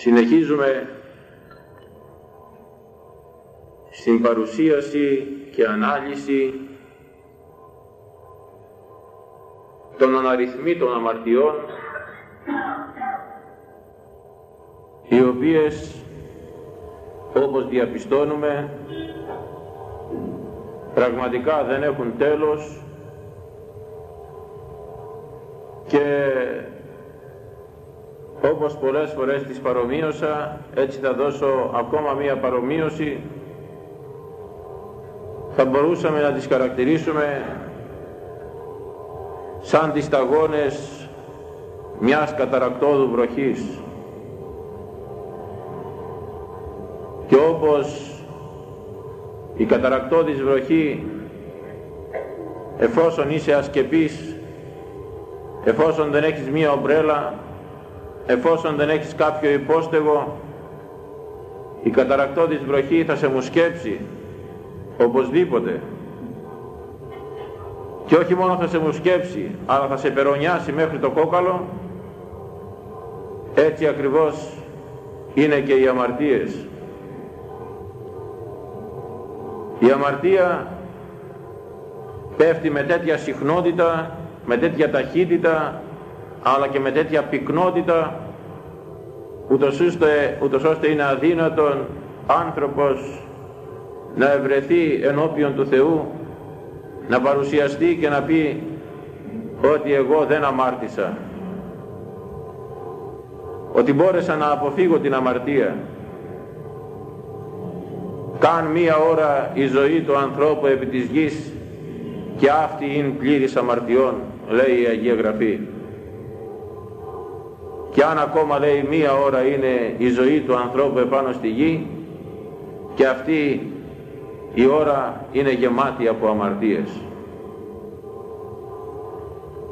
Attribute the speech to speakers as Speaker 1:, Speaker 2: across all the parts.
Speaker 1: Συνεχίζουμε στην παρουσίαση και ανάλυση των αναριθμήτων αμαρτιών οι οποίες όπως διαπιστώνουμε πραγματικά δεν έχουν τέλος και όπως πολλές φορές τις παρομοίωσα έτσι θα δώσω ακόμα μία παρομοίωση. Θα μπορούσαμε να τις χαρακτηρίσουμε σαν τις σταγόνες μιας καταρακτόδου βροχής. Και όπως η καταρακτώδης βροχή εφόσον είσαι ασκεπής εφόσον δεν έχεις μία ομπρέλα εφόσον δεν έχεις κάποιο υπόστεγο η καταρακτώδης βροχή θα σε μουσκέψει οπωσδήποτε. Και όχι μόνο θα σε μουσκέψει αλλά θα σε περονιάσει μέχρι το κόκαλο. Έτσι ακριβώς είναι και οι αμαρτίες. Η αμαρτία πέφτει με τέτοια συχνότητα με τέτοια ταχύτητα αλλά και με τέτοια πυκνότητα ούτως ώστε, ούτως ώστε είναι αδύνατον άνθρωπος να ευρεθεί ενώπιον του Θεού να παρουσιαστεί και να πει ότι εγώ δεν αμάρτησα ότι μπόρεσα να αποφύγω την αμαρτία. Καν μία ώρα η ζωή του ανθρώπου επί της γης και αυτή είναι πλήρης αμαρτιών λέει η Αγία Γραφή και αν ακόμα λέει μία ώρα είναι η ζωή του ανθρώπου επάνω στη γη και αυτή η ώρα είναι γεμάτη από αμαρτίες.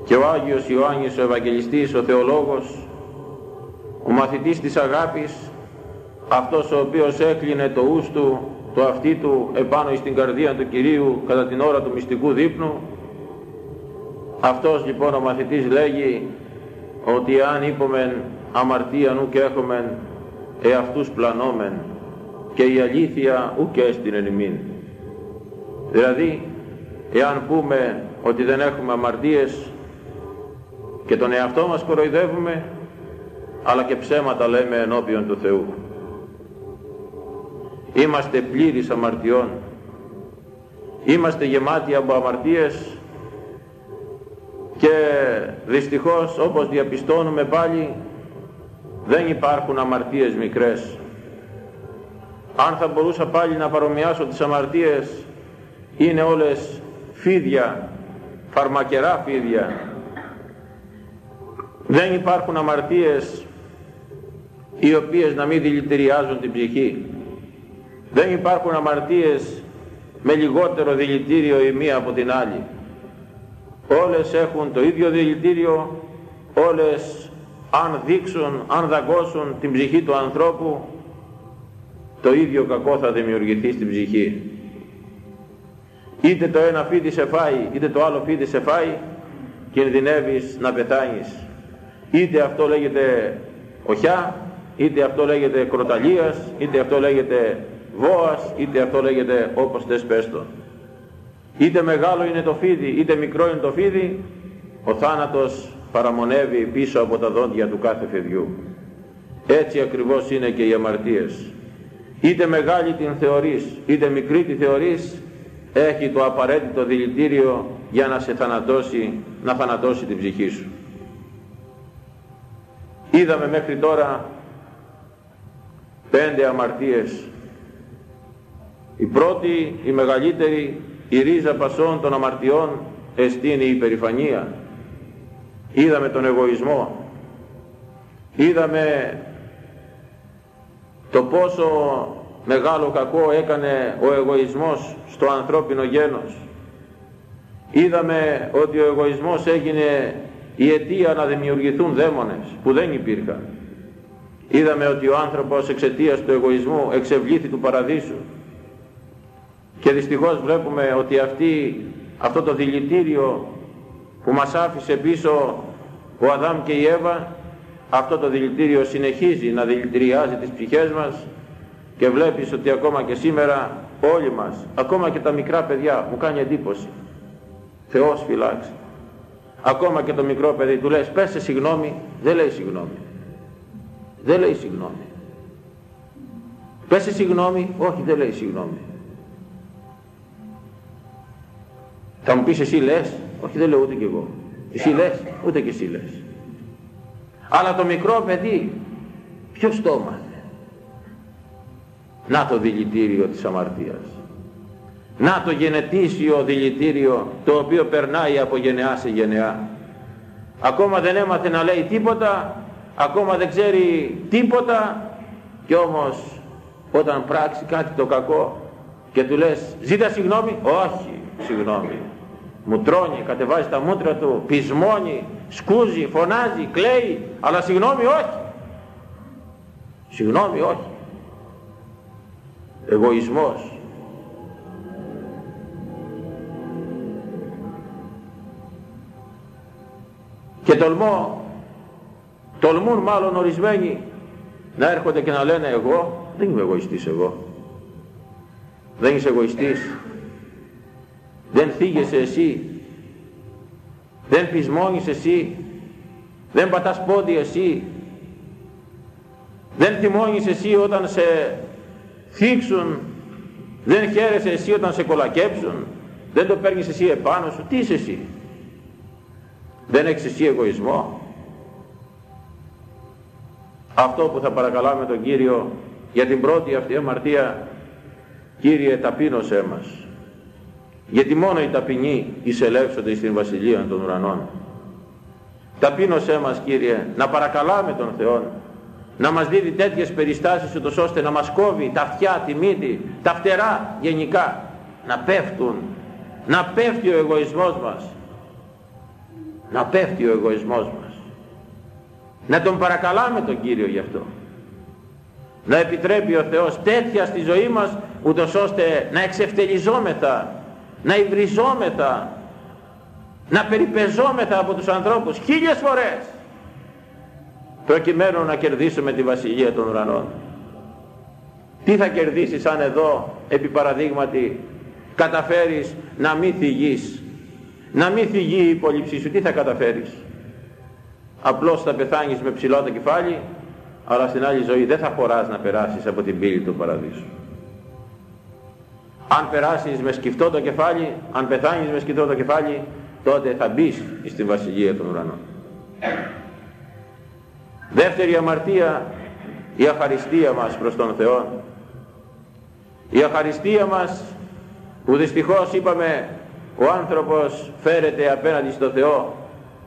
Speaker 1: Και ο Άγιος Ιωάννης ο Ευαγγελιστής ο Θεολόγος ο μαθητής της αγάπης αυτός ο οποίος έκλεινε το ους του το αυτί του επάνω στην καρδία του Κυρίου κατά την ώρα του μυστικού δείπνου αυτός λοιπόν ο μαθητής λέγει ότι αν είπομεν αμαρτία νου και έχομεν εαυτούς πλανόμεν και η αλήθεια ουκ έστειν εν ημίν. Δηλαδή, εάν πούμε ότι δεν έχουμε αμαρτίες και τον εαυτό μας κοροϊδεύουμε, αλλά και ψέματα λέμε ενώπιον του Θεού. Είμαστε πλήρεις αμαρτιών. Είμαστε γεμάτοι από αμαρτίες και δυστυχώς όπως διαπιστώνουμε πάλι δεν υπάρχουν αμαρτίες μικρές. Αν θα μπορούσα πάλι να παρομοιάσω τις αμαρτίες είναι όλες φίδια, φαρμακερά φίδια. Δεν υπάρχουν αμαρτίες οι οποίες να μην δηλητηριάζουν την ψυχή. Δεν υπάρχουν αμαρτίες με λιγότερο δηλητήριο η μία από την άλλη. Όλες έχουν το ίδιο δηλητήριο, όλες αν δείξουν, αν δαγκώσουν την ψυχή του ανθρώπου, το ίδιο κακό θα δημιουργηθεί στην ψυχή. Είτε το ένα φίδι σε φάει, είτε το άλλο φίδι σε φάει, κινδυνεύεις να πεθάνεις. Είτε αυτό λέγεται οχιά, είτε αυτό λέγεται κροταλίας, είτε αυτό λέγεται βόας, είτε αυτό λέγεται όπως θες πες το. Είτε μεγάλο είναι το φίδι, είτε μικρό είναι το φίδι, ο θάνατος παραμονεύει πίσω από τα δόντια του κάθε φιδιού. Έτσι ακριβώς είναι και οι αμαρτίες. Είτε μεγάλη την θεωρείς, είτε μικρή τη θεωρείς, έχει το απαραίτητο δηλητήριο για να σε θανατώσει, να θανατώσει την ψυχή σου. Είδαμε μέχρι τώρα πέντε αμαρτίες. Η πρώτη, η μεγαλύτερη, η ρίζα πασών των αμαρτιών εστίνει η υπερηφανία. Είδαμε τον εγωισμό. Είδαμε το πόσο μεγάλο κακό έκανε ο εγωισμός στο ανθρώπινο γένος. Είδαμε ότι ο εγωισμός έγινε η αιτία να δημιουργηθούν δαίμονες που δεν υπήρχαν. Είδαμε ότι ο άνθρωπος εξαιτίας του εγωισμού εξευλήθη του παραδείσου και δυστυχώς βλέπουμε ότι αυτή, αυτό το δηλητήριο που μας άφησε πίσω ο Αδάμ και η Εύα αυτό το δηλητήριο συνεχίζει να δηλητηριάζει τις ψυχές μας και βλέπεις ότι ακόμα και σήμερα όλοι μας, ακόμα και τα μικρά παιδιά, μου κάνει εντύπωση. Θεός φυλάξει. Ακόμα και το μικρό παιδί του λες πέσε συγγνώμη, δεν λέει συγγνώμη. Δεν λέει συγγνώμη. Πέσε συγγνώμη, όχι δεν λέει συγγνώμη. Θα μου πεις εσύ λες, όχι δεν λέω ούτε κι εγώ. Εσύ λες, ούτε κι εσύ λες. Αλλά το μικρό παιδί, ποιος το έμαθε; Να το δηλητήριο της αμαρτίας. Να το γενετήσιο δηλητήριο το οποίο περνάει από γενεά σε γενεά. Ακόμα δεν έμαθε να λέει τίποτα, ακόμα δεν ξέρει τίποτα και όμως όταν πράξει κάτι το κακό και του λες ζήτα συγγνώμη, όχι συγγνώμη. Μου τρώνει, κατεβάζει τα μούτρα του, πισμώνει, σκούζει, φωνάζει, κλαίει, αλλά συγγνώμη όχι. Συγγνώμη όχι. Εγωισμός. Και τολμώ, τολμούν μάλλον ορισμένοι να έρχονται και να λένε εγώ, δεν είμαι εγωιστής εγώ. Δεν είσαι εγωιστής. Δεν θίγεσαι εσύ. Δεν πεισμώνεις εσύ. Δεν πατάς πόδι εσύ. Δεν θυμώνεις εσύ όταν σε θίξουν. Δεν χαίρεσαι εσύ όταν σε κολακέψουν. Δεν το παίρνεις εσύ επάνω σου. Τι είσαι εσύ. Δεν έχεις εσύ εγωισμό. Αυτό που θα παρακαλάμε τον Κύριο για την πρώτη αυτή αμαρτία Κύριε ταπείνωσέ μας γιατί μόνο οι ταπεινοί εισελεύσονται στην Βασιλεία των Ουρανών. Ταπείνωσέ μας Κύριε να παρακαλάμε τον Θεό να μας δίδει τέτοιες περιστάσεις ούτως ώστε να μας κόβει τα αυτιά, τη μύτη, τα φτερά γενικά. Να πέφτουν να πέφτει ο εγωισμός μας. Να πέφτει ο εγωισμός μας. Να τον παρακαλάμε τον Κύριο γι' αυτό. Να επιτρέπει ο Θεός τέτοια στη ζωή μας ούτως ώστε να εξευτελιζόμεθα να υβριζόμεθα να περιπεζόμεθα από τους ανθρώπους χίλιες φορές προκειμένου να κερδίσουμε τη βασιλεία των ουρανών τι θα κερδίσεις αν εδώ επί παραδείγματι καταφέρεις να μην θυγείς να μην θυγεί η υπόλοιψή σου τι θα καταφέρεις; Απλώς θα πεθάνεις με ψηλό το κεφάλι αλλά στην άλλη ζωή δεν θα χωράς να περάσεις από την πύλη του παραδείσου. Αν περάσεις με σκυφτό το κεφάλι, αν πεθάνεις με σκυφτό το κεφάλι, τότε θα μπεις στην Βασιλεία των Ουρανών. Δεύτερη αμαρτία, η αχαριστία μας προς τον Θεό. Η αχαριστία μας που δυστυχώς είπαμε ο άνθρωπος φέρεται απέναντι στο Θεό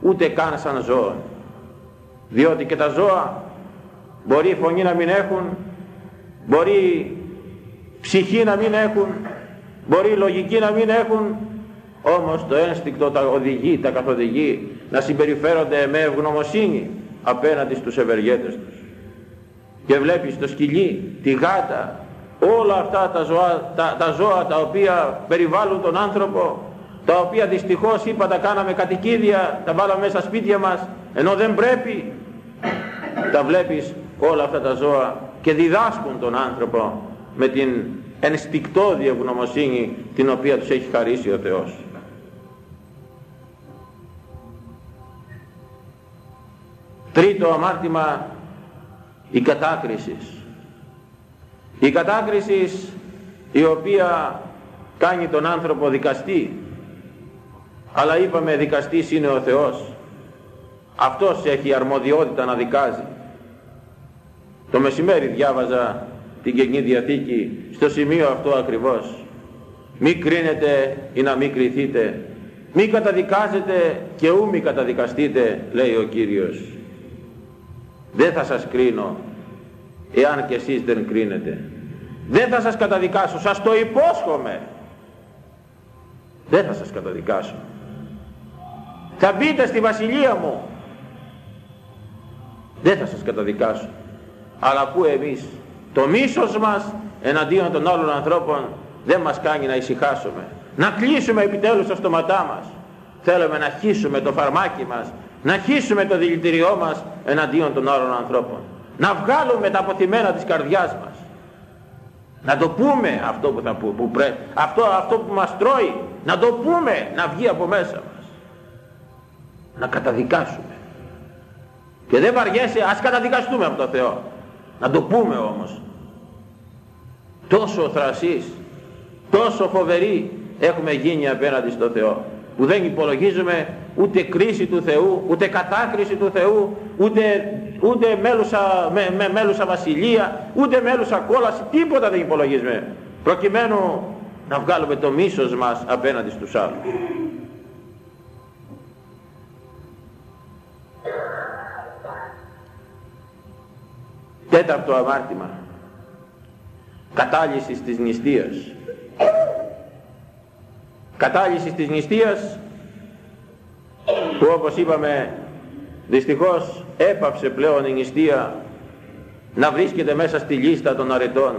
Speaker 1: ούτε καν σαν ζώο. Διότι και τα ζώα Μπορεί φωνή να μην έχουν, μπορεί ψυχή να μην έχουν, μπορεί λογική να μην έχουν, όμως το ένστικτο τα οδηγεί, τα καθοδηγεί να συμπεριφέρονται με ευγνωμοσύνη απέναντι στους ευεργέτες τους. Και βλέπεις το σκυλί, τη γάτα, όλα αυτά τα ζώα τα, τα ζώα τα οποία περιβάλλουν τον άνθρωπο, τα οποία δυστυχώς είπα τα κάναμε κατοικίδια, τα βάλαμε μέσα σπίτια μας, ενώ δεν πρέπει, τα βλέπεις όλα αυτά τα ζώα και διδάσκουν τον άνθρωπο με την ενστικτόδη ευγνωμοσύνη την οποία τους έχει χαρίσει ο Θεός. Τρίτο αμάρτημα η κατάκρισης. Η κατάκρισης η οποία κάνει τον άνθρωπο δικαστή αλλά είπαμε δικαστής είναι ο Θεός αυτός έχει αρμοδιότητα να δικάζει το μεσημέρι διάβαζα την Καινή Διαθήκη στο σημείο αυτό ακριβώς. Μη κρίνετε ή να μην κριθείτε. Μη καταδικάζετε και ού μη καταδικαστείτε λέει ο Κύριος. Δεν θα σας κρίνω εάν και εσείς δεν κρίνετε. Δεν θα σας καταδικάσω, σας το υπόσχομαι. Δεν θα σας καταδικάσω. Θα μπείτε στη βασιλεία μου. Δεν θα σας καταδικάσω αλλά που εμείς το μίσος μας εναντίον των άλλων ανθρώπων δεν μας κάνει να ησυχάσουμε. Να κλείσουμε επιτέλους τα στόματά μας. Θέλουμε να χύσουμε το φαρμάκι μας να χύσουμε το δηλητηριό μας εναντίον των άλλων ανθρώπων. Να βγάλουμε τα αποθυμένα της καρδιάς μας. Να το πούμε αυτό που, θα, που, που πρέπει αυτό, αυτό που μας τρώει. Να το πούμε να βγει από μέσα μας. Να καταδικάσουμε. Και δεν βαριέσαι ας καταδικαστούμε από το Θεό να το πούμε όμως τόσο θρασείς τόσο φοβεροί έχουμε γίνει απέναντι στο Θεό που δεν υπολογίζουμε ούτε κρίση του Θεού, ούτε κατάκριση του Θεού, ούτε, ούτε μέλουσα, με, με, μέλουσα βασιλεία, ούτε μέλουσα κόλαση, τίποτα δεν υπολογίζουμε, προκειμένου να βγάλουμε το μίσος μας απέναντι στους άλλους. Τέταρτο αμάρτημα. Κατάλυση της νηστείας. Κατάλυση της νηστείας που όπως είπαμε δυστυχώς έπαψε πλέον η νηστεία να βρίσκεται μέσα στη λίστα των αρετών.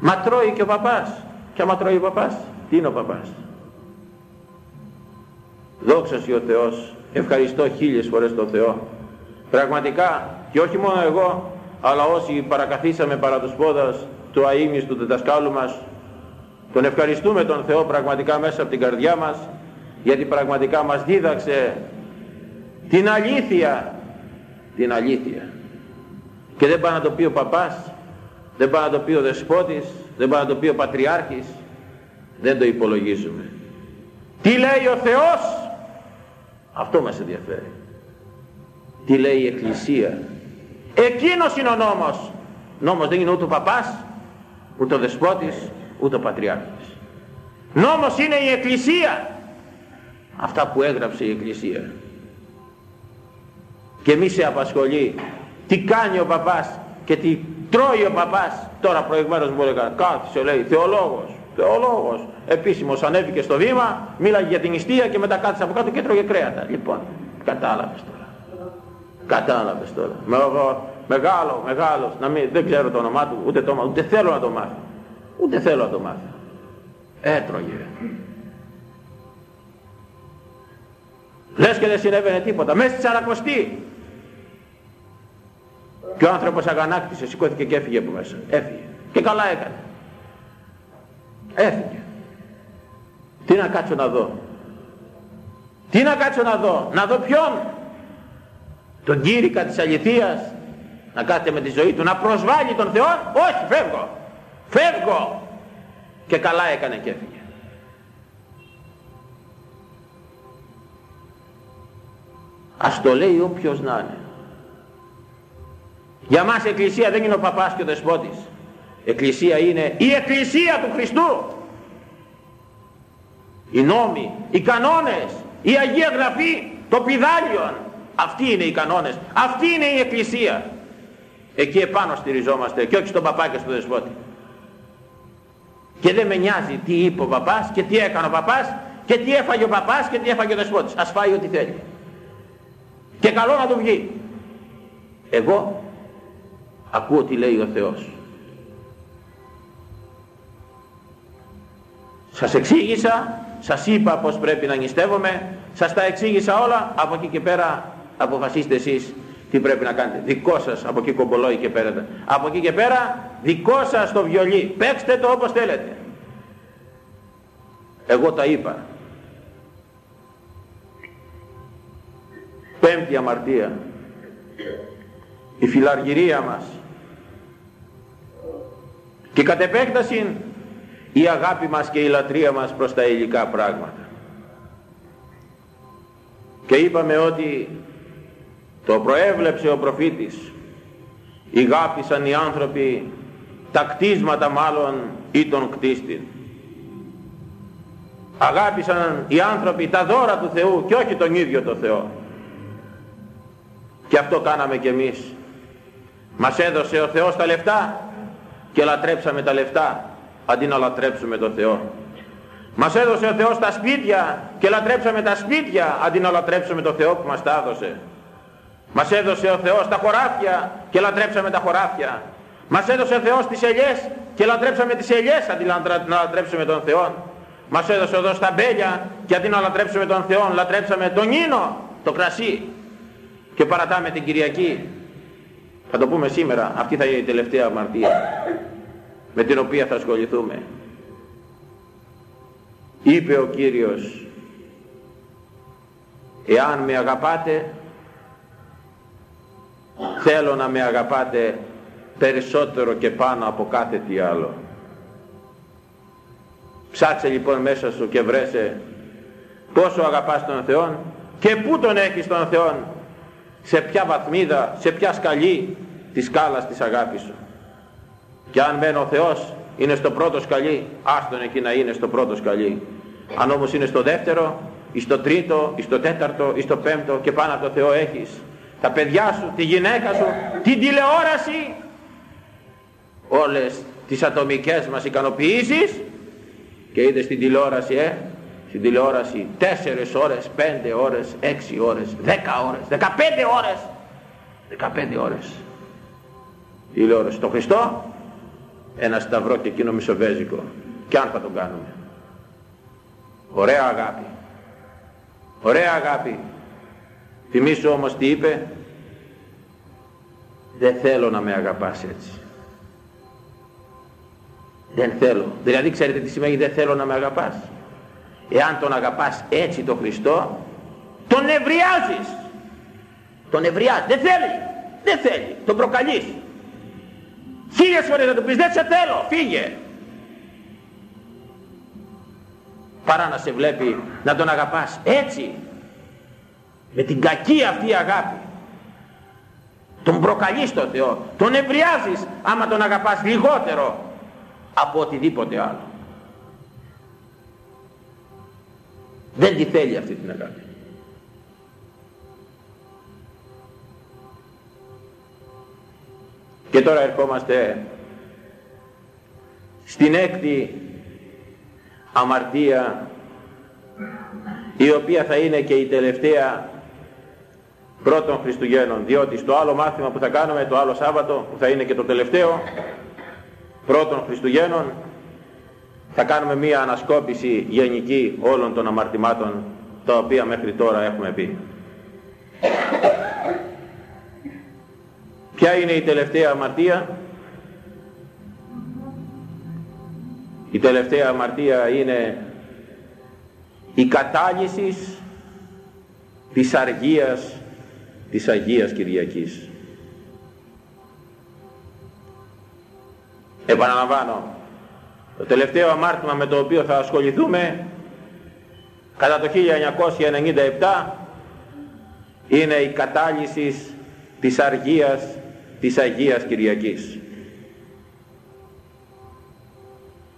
Speaker 1: Μα τρώει και ο παπάς. Και άμα τρώει ο παπάς, τι είναι ο παπάς; Δόξα ο Θεός, ευχαριστώ χίλιες φορές τον Θεό. Πραγματικά, και όχι μόνο εγώ, αλλά όσοι παρακαθίσαμε παρά τους πόδας του αείμνης του διδασκάλου μας, τον ευχαριστούμε τον Θεό πραγματικά μέσα από την καρδιά μας γιατί πραγματικά μας δίδαξε την αλήθεια την αλήθεια. Και δεν πάει να το πει ο παπάς δεν πάει να το πει ο δεσπότης δεν πάει να το πει ο πατριάρχης δεν το υπολογίζουμε. Τι λέει ο Θεός; Αυτό μας ενδιαφέρει τι λέει η Εκκλησία; Εκείνος είναι ο νόμος νόμος δεν είναι ούτε ο παπάς ούτε ο δεσπότης ούτε ο Πατριάρχης. Νόμος είναι η Εκκλησία. Αυτά που έγραψε η Εκκλησία. Και μη σε απασχολεί τι κάνει ο παπάς και τι τρώει ο παπάς. Τώρα προηγουμένως μου έλεγα κάθισε λέει θεολόγος. Θεολόγος. Επίσημος ανέβηκε στο βήμα, μίλαγε για την νηστεία και μετά κάθισε από κάτω και τρώγε κρέατα. Λοιπόν, κατάλαβες τώρα. Κατάλαβες τώρα. Μεγάλο, μεγάλος, να μην, δεν ξέρω το όνομά του, ούτε, το, ούτε θέλω να το μάθω. Ούτε θέλω να το μάθω. Έτρωγε. Λες και δεν συνέβαινε τίποτα. Μέσα στη Σαρακοστή. Και ο άνθρωπος αγανάκτησε, σηκώθηκε και έφυγε από μέσα. Έφυγε. Και καλά έκανε. Έφυγε. Τι να κάτσω να δω. Τι να κάτσω να δω. Να δω ποιον. Τον κήρυκα της αληθείας. Να κάθεται με τη ζωή του. Να προσβάλλει τον Θεό. Όχι φεύγω φεύγω και καλά έκανε και έφυγε ας το λέει όποιος να είναι για μας εκκλησία δεν είναι ο παπάς και ο δεσπότης εκκλησία είναι η εκκλησία του Χριστού οι νόμοι, οι κανόνες η Αγία Γραφή το πιδάλιον αυτοί είναι οι κανόνες αυτή είναι η εκκλησία εκεί επάνω στηριζόμαστε και όχι στον παπά και στον δεσπότη και δεν με νοιάζει τι είπε ο παπάς και τι έκανε ο παπάς και τι έφαγε ο παπάς και τι έφαγε ο δεσπότης. Ας φάει ό,τι θέλει. Και καλό να του βγει. Εγώ ακούω τι λέει ο Θεός. Σας εξήγησα, σας είπα πως πρέπει να νηστεύομαι, σας τα εξήγησα όλα, από εκεί και πέρα αποφασίστε εσείς τι πρέπει να κάνετε. Δικό σας από εκεί κομπολόι και πέρα. Από εκεί και πέρα δικό σας το βιολί. Παίξτε το όπως θέλετε. Εγώ τα είπα. Πέμπτη αμαρτία. Η φιλαργυρία μας. Και κατ' επέκταση η αγάπη μας και η λατρεία μας προς τα υλικά πράγματα. Και είπαμε ότι το προέβλεψε ο προφήτης. Ηγάπησαν οι άνθρωποι τα κτίσματα μάλλον ή τον κτίστην αγάπησαν οι άνθρωποι τα δώρα του Θεού και όχι τον ίδιο το Θεό. Και αυτό κάναμε κι εμείς. Μας έδωσε ο Θεός τα λεφτά και λατρέψαμε τα λεφτά αντί να λατρέψουμε τον Θεό. Μας έδωσε ο Θεός τα σπίτια και λατρέψαμε τα σπίτια αντί να λατρέψουμε τον Θεό που μας τα έδωσε μας έδωσε ο Θεός τα χωράφια και λατρέψαμε τα χωράφια. Μας έδωσε ο Θεός τις ελιές και λατρέψαμε τις ελιές αντί να λατρέψουμε τον Θεό. μας έδωσε εδώ στα μπέλια και αντί να λατρέψουμε τον Θεό λατρέψαμε τον ίνο, το κρασί και παρατάμε την Κυριακή θα το πούμε σήμερα αυτή θα είναι η τελευταία αμαρτία με την οποία θα ασχοληθούμε είπε ο Κύριος εάν με αγαπάτε θέλω να με αγαπάτε περισσότερο και πάνω από κάθε τι άλλο. Ψάξε λοιπόν μέσα σου και βρέσε πόσο αγαπάς τον Θεό και πού τον έχεις τον Θεό σε ποια βαθμίδα, σε ποια σκαλή της σκάλας της αγάπης σου. Και αν μένει ο Θεός είναι στο πρώτο σκαλί άστον εκεί να είναι στο πρώτο σκαλί. Αν όμως είναι στο δεύτερο ή στο τρίτο, ή στο τέταρτο, ή στο πέμπτο και πάνω από το Θεό έχεις τα παιδιά σου, τη γυναίκα σου, την τηλεόραση όλες τις ατομικές μας ικανοποιήσεις και είδε στην τηλεόραση, ε, στην τηλεόραση 4 ώρες, 5 ώρες, 6 ώρες, 10 ώρες, 15 ώρες, 15 ώρες. Τηλεόραση. Το Χριστό, ένα σταυρό και εκείνο μισοβέζικο. Και αν θα τον κάνουμε. Ωραία αγάπη. Ωραία αγάπη. Θυμήσου όμως τι είπε. Δεν θέλω να με αγαπάς έτσι. Δεν θέλω. Δηλαδή ξέρετε τι σημαίνει δεν θέλω να με αγαπάς. Εάν τον αγαπάς έτσι τον Χριστό, τον ευριάζεις. Τον ευριάζεις. Δεν θέλει. Δεν θέλει. Τον προκαλείς. Χίλιες φορές να του πεις δεν σε θέλω. Φύγε. Παρά να σε βλέπει να τον αγαπάς έτσι. Με την κακή αυτή αγάπη. Τον προκαλείς τον Θεό. Τον ευριάζεις άμα τον αγαπάς λιγότερο από οτιδήποτε άλλο. Δεν τη θέλει αυτή την αγάπη. Και τώρα ερχόμαστε στην έκτη αμαρτία η οποία θα είναι και η τελευταία πρώτων Χριστουγέννων διότι στο άλλο μάθημα που θα κάνουμε το άλλο Σάββατο που θα είναι και το τελευταίο πρώτων Χριστουγέννων θα κάνουμε μία ανασκόπηση γενική όλων των αμαρτημάτων τα οποία μέχρι τώρα έχουμε πει. Ποια είναι η τελευταία αμαρτία; Η τελευταία αμαρτία είναι η κατάλυσης της αργίας της Αγίας Κυριακής. Επαναλαμβάνω, το τελευταίο αμάρτημα με το οποίο θα ασχοληθούμε κατά το 1997 είναι η κατάλυση της αργίας της Αγίας Κυριακής.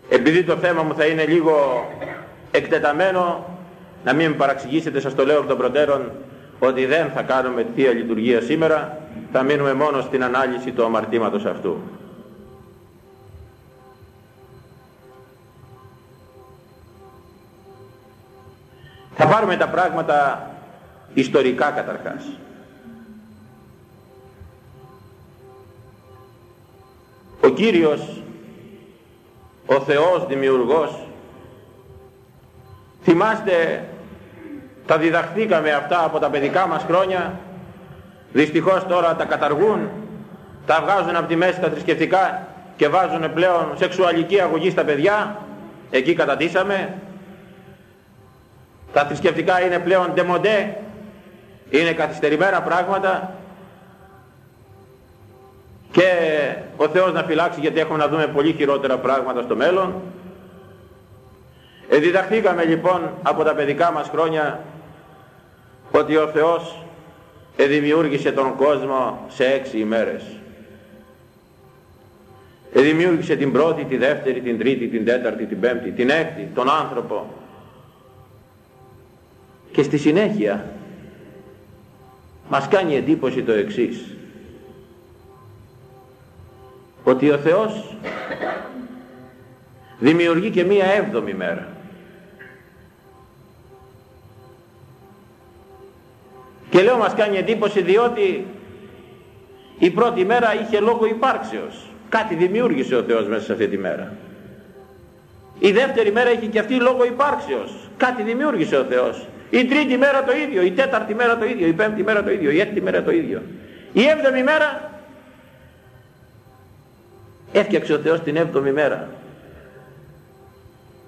Speaker 1: Επειδή το θέμα μου θα είναι λίγο εκτεταμένο, να μην με παραξηγήσετε, σας το λέω από τον προτέρων, ότι δεν θα κάνουμε Θεία Λειτουργία σήμερα, θα μείνουμε μόνο στην ανάλυση του αμαρτήματος αυτού. Θα πάρουμε τα πράγματα ιστορικά καταρχάς. Ο Κύριος, ο Θεός Δημιουργός, θυμάστε τα διδαχθήκαμε αυτά από τα παιδικά μας χρόνια, δυστυχώς τώρα τα καταργούν, τα βγάζουν από τη μέση τα θρησκευτικά και βάζουν πλέον σεξουαλική αγωγή στα παιδιά, εκεί κατατήσαμε, τα θρησκευτικά είναι πλέον ντεμοντέ, είναι καθυστερημένα πράγματα. Και ο Θεός να φυλάξει γιατί έχουμε να δούμε πολύ χειρότερα πράγματα στο μέλλον. Εδιδαχθήκαμε λοιπόν από τα παιδικά μας χρόνια ότι ο Θεός εδημιούργησε τον κόσμο σε έξι ημέρες. Εδημιούργησε την πρώτη, τη δεύτερη, την τρίτη, την τέταρτη, την πέμπτη, την έκτη, τον άνθρωπο, και στη συνέχεια μας κάνει εντύπωση το εξής. Ότι ο Θεός δημιουργεί και μία έβδομη μέρα και λέω μας κάνει εντύπωση διότι η πρώτη μέρα είχε λόγο υπάρξεως κάτι δημιούργησε ο Θεός μέσα σε αυτή τη μέρα Η δεύτερη μέρα έχει και αυτή λόγο υπάρξεως. Κάτι δημιούργησε ο Θεός. Η τρίτη μέρα το ίδιο, η τέταρτη μέρα το ίδιο, η πέμπτη μέρα το ίδιο, η έκτη μέρα το ίδιο. Η έβδομη μέρα έφτιαξε ο Θεός την έβδομη μέρα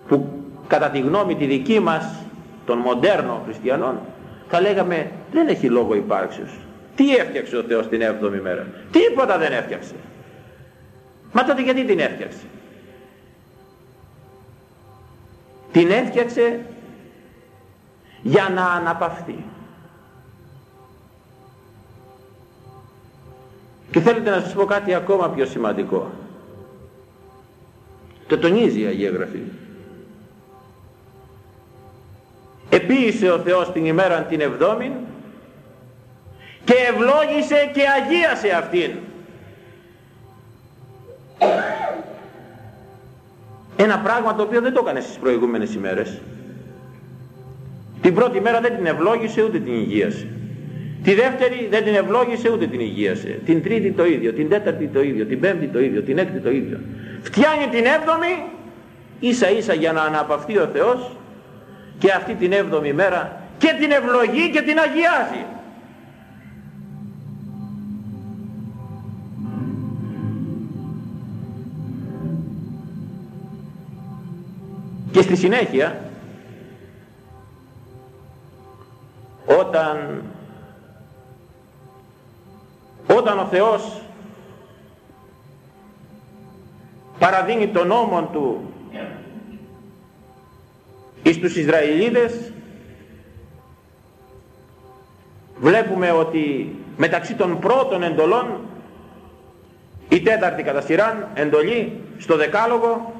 Speaker 1: που κατά τη γνώμη τη δική μας των μοντέρνων χριστιανών θα λέγαμε δεν έχει λόγο υπάρξεως. Τι έφτιαξε ο Θεός την έβδομη μέρα; Τίποτα δεν έφτιαξε. Μα τότε γιατί την έφτιαξε; Την έφτιαξε για να αναπαυθεί. Και θέλετε να σας πω κάτι ακόμα πιο σημαντικό. Το τονίζει η Αγία Γραφή. Επίησε ο Θεός την ημέρα την εβδόμην και ευλόγησε και αγίασε αυτήν. Ένα πράγμα το οποίο δεν το έκανε στις προηγούμενες ημέρες. Την πρώτη μέρα δεν την ευλόγησε ούτε την υγείασε. Τη δεύτερη δεν την ευλόγησε ούτε την υγείασε. Την τρίτη το ίδιο, την τέταρτη το ίδιο, την πέμπτη το ίδιο, την έκτη το ίδιο. Φτιάνει την έβδομη ίσα ίσα για να αναπαυτεί ο Θεός και αυτή την έβδομη μέρα και την ευλογεί και την αγιάζει. Και στη συνέχεια όταν όταν ο Θεός παραδίνει τον νόμο του εις τους Ισραηλίδες βλέπουμε ότι μεταξύ των πρώτων εντολών η τέταρτη κατά σειράν εντολή στο δεκάλογο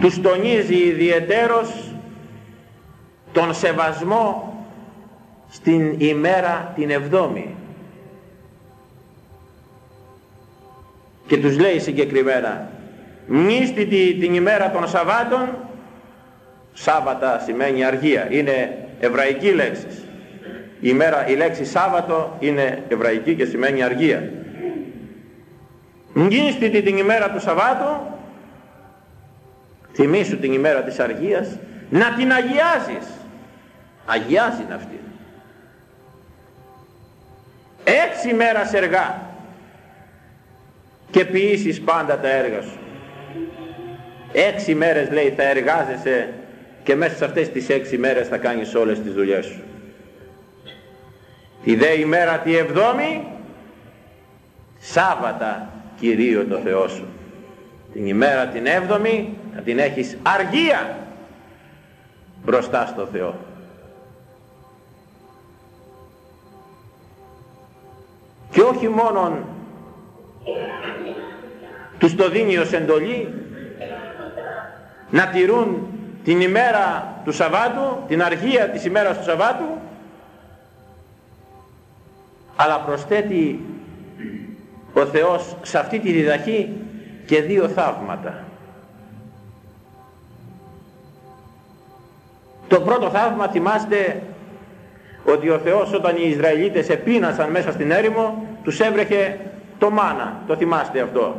Speaker 1: τους τονίζει ιδιαιτέρως τον σεβασμό στην ημέρα την εβδόμη. Και τους λέει συγκεκριμένα μνήστητη την ημέρα των Σαββάτων Σάββατα σημαίνει αργία είναι εβραϊκή λέξη. Η, ημέρα, η λέξη Σάββατο είναι εβραϊκή και σημαίνει αργία. Μνήστητη την ημέρα του Σαββάτου θυμήσου την ημέρα της αργίας να την αγιάζεις αγιάζει αυτή. Έξι μέρας εργά και ποιήσεις πάντα τα έργα σου έξι μέρες λέει θα εργάζεσαι και μέσα σε αυτές τις έξι μέρες θα κάνεις όλες τις δουλειές σου. Τη δε ημέρα τη εβδόμη Σάββατα Κυρίω το Θεό σου. Την ημέρα την έβδομη θα την έχεις αργία μπροστά στο Θεό. Και όχι μόνον τους το δίνει ως εντολή να τηρούν την ημέρα του Σαββάτου, την αργία της ημέρας του Σαββάτου αλλά προσθέτει ο Θεός σε αυτή τη διδαχή και δύο θαύματα. Το πρώτο θαύμα θυμάστε ότι ο Θεός όταν οι Ισραηλίτες επίνασαν μέσα στην έρημο τους έβρεχε το μάνα, το θυμάστε αυτό.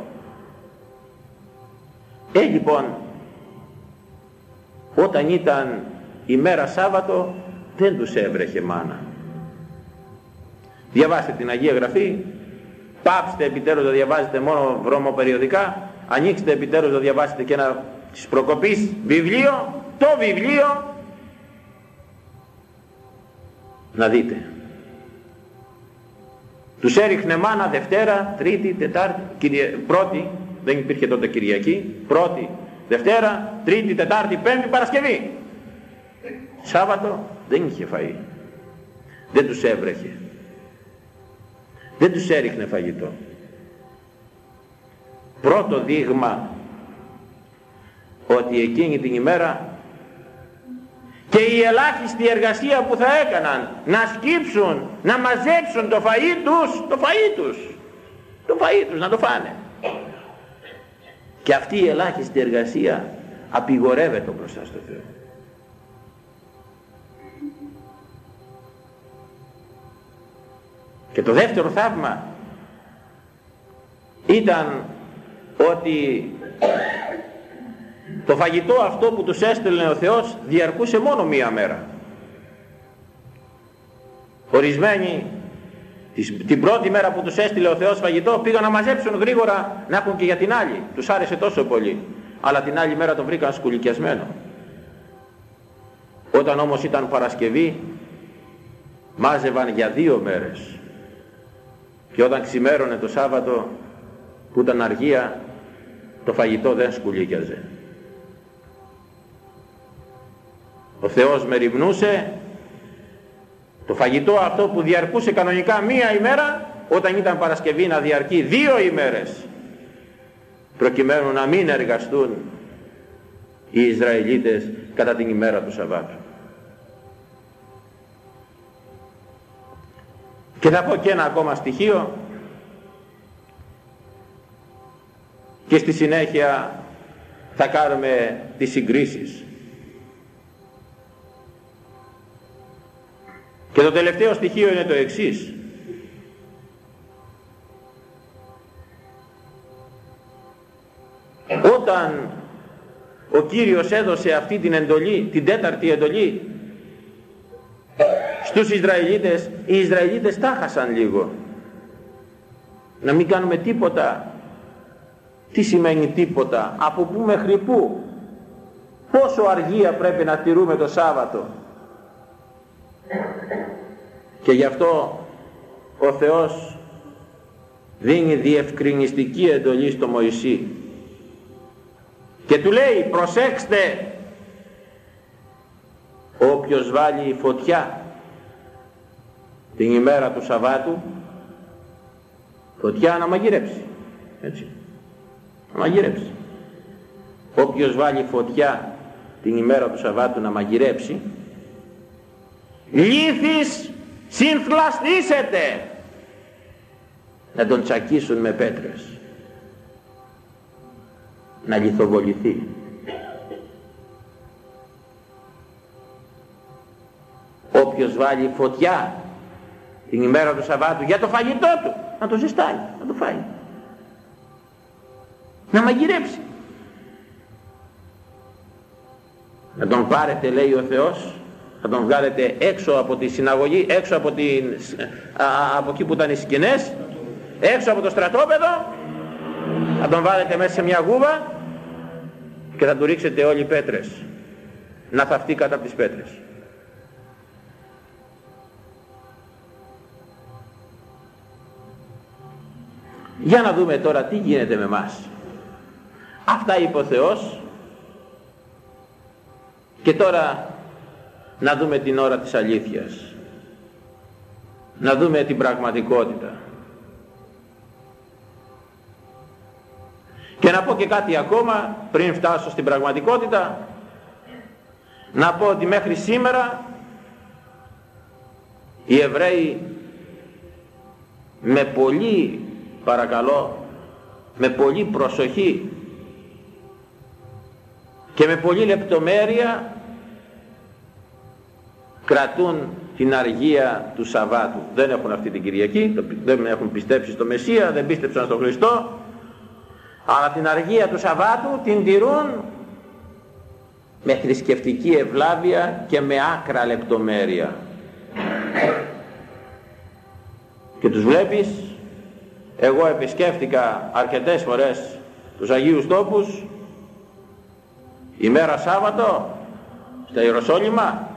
Speaker 1: Ε λοιπόν όταν ήταν η μέρα Σάββατο δεν τους έβρεχε μάνα. Διαβάστε την Αγία Γραφή, πάψτε επιτέλους να διαβάζετε μόνο βρωμοπεριοδικά, ανοίξτε επιτέλους να διαβάσετε και ένα της προκοπής βιβλίο, το βιβλίο να δείτε. Τους έριχνε μάνα Δευτέρα, Τρίτη, Τετάρτη, Κυρια... Πρώτη, δεν υπήρχε τότε Κυριακή, Πρώτη, Δευτέρα, Τρίτη, Τετάρτη, Πέμπτη, Παρασκευή. Σάββατο δεν είχε φαΐ. Δεν τους έβρεχε. Δεν τους έριχνε φαγητό. Πρώτο δείγμα ότι εκείνη την ημέρα και η ελάχιστη εργασία που θα έκαναν να σκύψουν, να μαζέψουν το φαΐ τους, το φαΐ τους, το φαΐ τους να το φάνε. Και αυτή η ελάχιστη εργασία απειγορεύεται μπροστά στο Θεό. Και το δεύτερο θαύμα ήταν ότι το φαγητό αυτό που τους έστελνε ο Θεός διαρκούσε μόνο μία μέρα. Ορισμένοι την πρώτη μέρα που τους έστειλε ο Θεός φαγητό πήγαν να μαζέψουν γρήγορα να έχουν και για την άλλη. Τους άρεσε τόσο πολύ. Αλλά την άλλη μέρα το βρήκαν σκουλικιασμένο. Όταν όμως ήταν Παρασκευή μάζευαν για δύο μέρες. Και όταν ξημέρωνε το Σάββατο που ήταν αργία το φαγητό δεν σκουλίκιαζε. Ο Θεός μεριμνούσε το φαγητό αυτό που διαρκούσε κανονικά μία ημέρα όταν ήταν Παρασκευή να διαρκεί δύο ημέρες προκειμένου να μην εργαστούν οι Ισραηλίτες κατά την ημέρα του Σαββάτου. Και θα πω και ένα ακόμα στοιχείο και στη συνέχεια θα κάνουμε τις συγκρίσεις. Και το τελευταίο στοιχείο είναι το εξής. Όταν ο Κύριος έδωσε αυτή την εντολή, την τέταρτη εντολή στους Ισραηλίτες, οι Ισραηλίτες τάχασαν λίγο. Να μην κάνουμε τίποτα. Τι σημαίνει τίποτα, από πού μέχρι πού; Πόσο αργία πρέπει να τηρούμε το Σάββατο; Και γι' αυτό ο Θεός δίνει διευκρινιστική εντολή στο Μωυσή και του λέει προσέξτε όποιος βάλει φωτιά την ημέρα του Σαββάτου φωτιά να μαγειρέψει έτσι να μαγειρέψει. Όποιος βάλει φωτιά την ημέρα του Σαββάτου να μαγειρέψει λύθης συνθλαστήσετε! Να τον τσακίσουν με πέτρες. Να λιθοβοληθεί. Όποιος βάλει φωτιά την ημέρα του Σαββάτου για το φαγητό του να το ζεστάει, να το φάει. Να μαγειρέψει. Να τον πάρετε λέει ο Θεός θα τον βγάλετε έξω από τη συναγωγή, έξω από, την, α, από εκεί που ήταν οι σκηνές, έξω από το στρατόπεδο, θα τον βάλετε μέσα σε μια γούβα και θα του ρίξετε όλοι πέτρες. Να θαυτεί κάτω από τις πέτρες. Για να δούμε τώρα τι γίνεται με μας. Αυτά είπε ο Θεός και τώρα να δούμε την ώρα της αλήθειας. Να δούμε την πραγματικότητα. Και να πω και κάτι ακόμα πριν φτάσω στην πραγματικότητα. Να πω ότι μέχρι σήμερα οι Εβραίοι με πολύ παρακαλώ με πολύ προσοχή και με πολύ λεπτομέρεια κρατούν την αργία του Σαββάτου. Δεν έχουν αυτή την Κυριακή, δεν έχουν πιστέψει στο Μεσσία, δεν πίστεψαν στον Χριστό, αλλά την αργία του Σαββάτου την τηρούν με θρησκευτική ευλάβεια και με άκρα λεπτομέρεια. Και τους βλέπεις, εγώ επισκέφτηκα αρκετές φορές τους Αγίους Τόπους, ημέρα Σάββατο, στα Ιεροσόλυμα,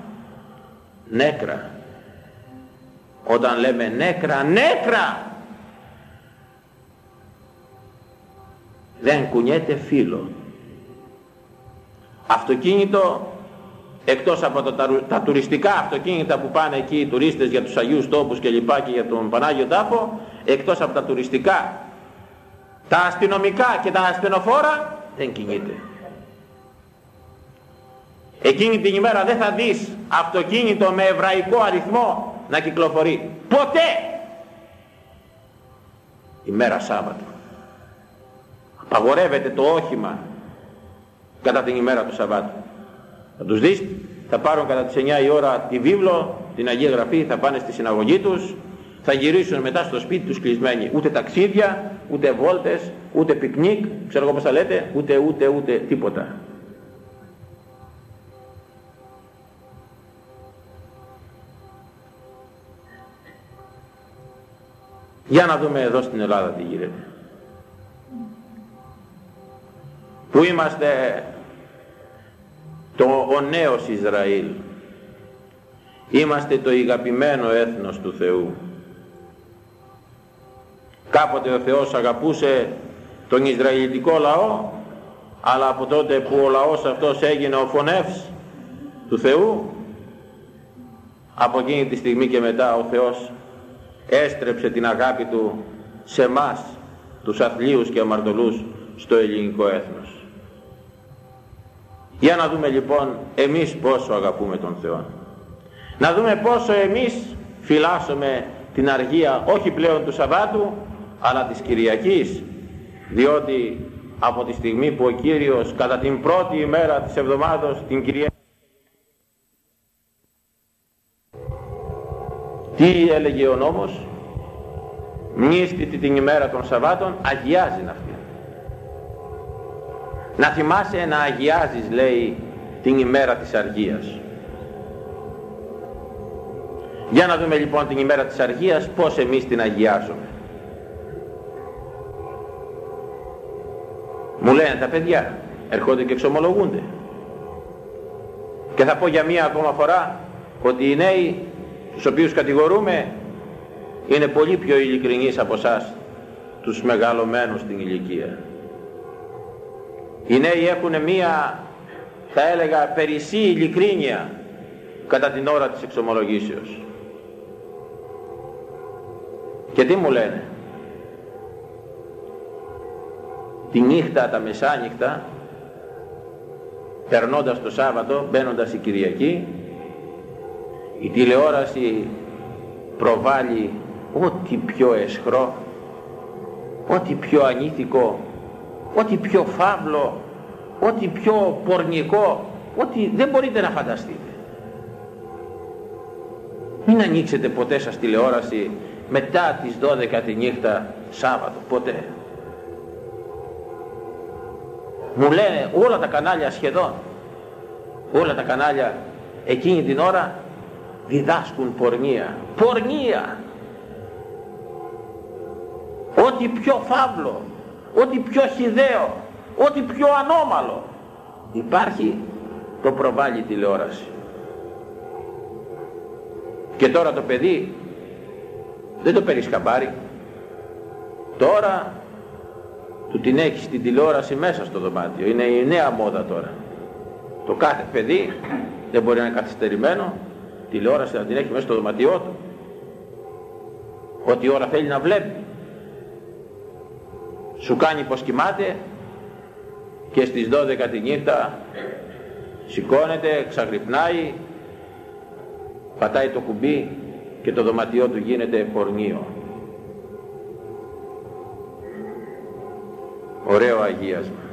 Speaker 1: νέκρα. Όταν λέμε νέκρα, νέκρα! Δεν κουνιέται φύλλο. Αυτοκίνητο, εκτός από τα, τα, τουριστικά αυτοκίνητα που πάνε εκεί οι τουρίστες για τους Αγίους Τόπους και λοιπά και για τον Πανάγιο Τάφο, εκτός από τα τουριστικά, τα αστυνομικά και τα ασθενοφόρα δεν κινείται. Εκείνη την ημέρα δεν θα δεις αυτοκίνητο με εβραϊκό αριθμό να κυκλοφορεί. Ποτέ! Ημέρα Σάββατο. Απαγορεύεται το όχημα κατά την ημέρα του Σαββάτου. Θα τους δεις, θα πάρουν κατά τις 9 η ώρα τη βίβλο, την Αγία Γραφή, θα πάνε στη συναγωγή τους, θα γυρίσουν μετά στο σπίτι τους κλεισμένοι. Ούτε ταξίδια, ούτε βόλτες, ούτε πικνίκ, ξέρω εγώ πώς θα λέτε, ούτε ούτε ούτε τίποτα. Για να δούμε εδώ στην Ελλάδα τι γίνεται. Που είμαστε το, ο νέος Ισραήλ. Είμαστε το ηγαπημένο έθνος του Θεού. Κάποτε ο Θεός αγαπούσε τον Ισραηλιτικό λαό, αλλά από τότε που ο λαός αυτός έγινε ο φωνεύς του Θεού, από εκείνη τη στιγμή και μετά ο Θεός έστρεψε την αγάπη του σε μας τους αθλίους και αμαρτωλούς στο ελληνικό έθνος. Για να δούμε λοιπόν εμείς πόσο αγαπούμε τον Θεό. Να δούμε πόσο εμείς φυλάσσουμε την αργία όχι πλέον του Σαββάτου αλλά της Κυριακής διότι από τη στιγμή που ο Κύριος κατά την πρώτη ημέρα της εβδομάδος την Κυριακή τι έλεγε ο νόμος; Μνήστητη την ημέρα των Σαββάτων αγιάζει αυτή να θυμάσαι να αγιάζεις λέει την ημέρα της αργίας. Για να δούμε λοιπόν την ημέρα της αργίας πως εμείς την αγιάζουμε. Μου λένε τα παιδιά ερχόνται και εξομολογούνται. Και θα πω για μία ακόμα φορά ότι οι νέοι τους οποίους κατηγορούμε είναι πολύ πιο ειλικρινείς από εσάς τους μεγαλωμένους στην ηλικία. Οι νέοι έχουν μία θα έλεγα περισσή ειλικρίνεια κατά την ώρα της εξομολογήσεως. Και τι μου λένε; Τη νύχτα τα μεσάνυχτα περνώντας το Σάββατο μπαίνοντας η Κυριακή η τηλεόραση προβάλλει ό,τι πιο εσχρό ό,τι πιο ανήθικο ό,τι πιο φαύλο ό,τι πιο πορνικό ό,τι δεν μπορείτε να φανταστείτε. Μην ανοίξετε ποτέ σας τηλεόραση μετά τις 12 τη νύχτα Σάββατο ποτέ. Μου λένε όλα τα κανάλια σχεδόν. Όλα τα κανάλια εκείνη την ώρα διδάσκουν πορνεία. Πορνεία! Ό,τι πιο φαύλο ό,τι πιο χιδαίο ό,τι πιο ανώμαλο. Υπάρχει το προβάλλει τηλεόραση. Και τώρα το παιδί δεν το περισκαμπάρει τώρα του την έχεις στην τηλεόραση μέσα στο δωμάτιο. Είναι η νέα μόδα τώρα. Το κάθε παιδί δεν μπορεί να είναι καθυστερημένο τηλεόραση να την έχει μέσα στο δωματιό του. Ό,τι ώρα θέλει να βλέπει. Σου κάνει πως κοιμάται και στις 12 τη νύχτα σηκώνεται, ξαγρυπνάει πατάει το κουμπί και το δωματιό του γίνεται πορνείο. Ωραίο αγίασμα.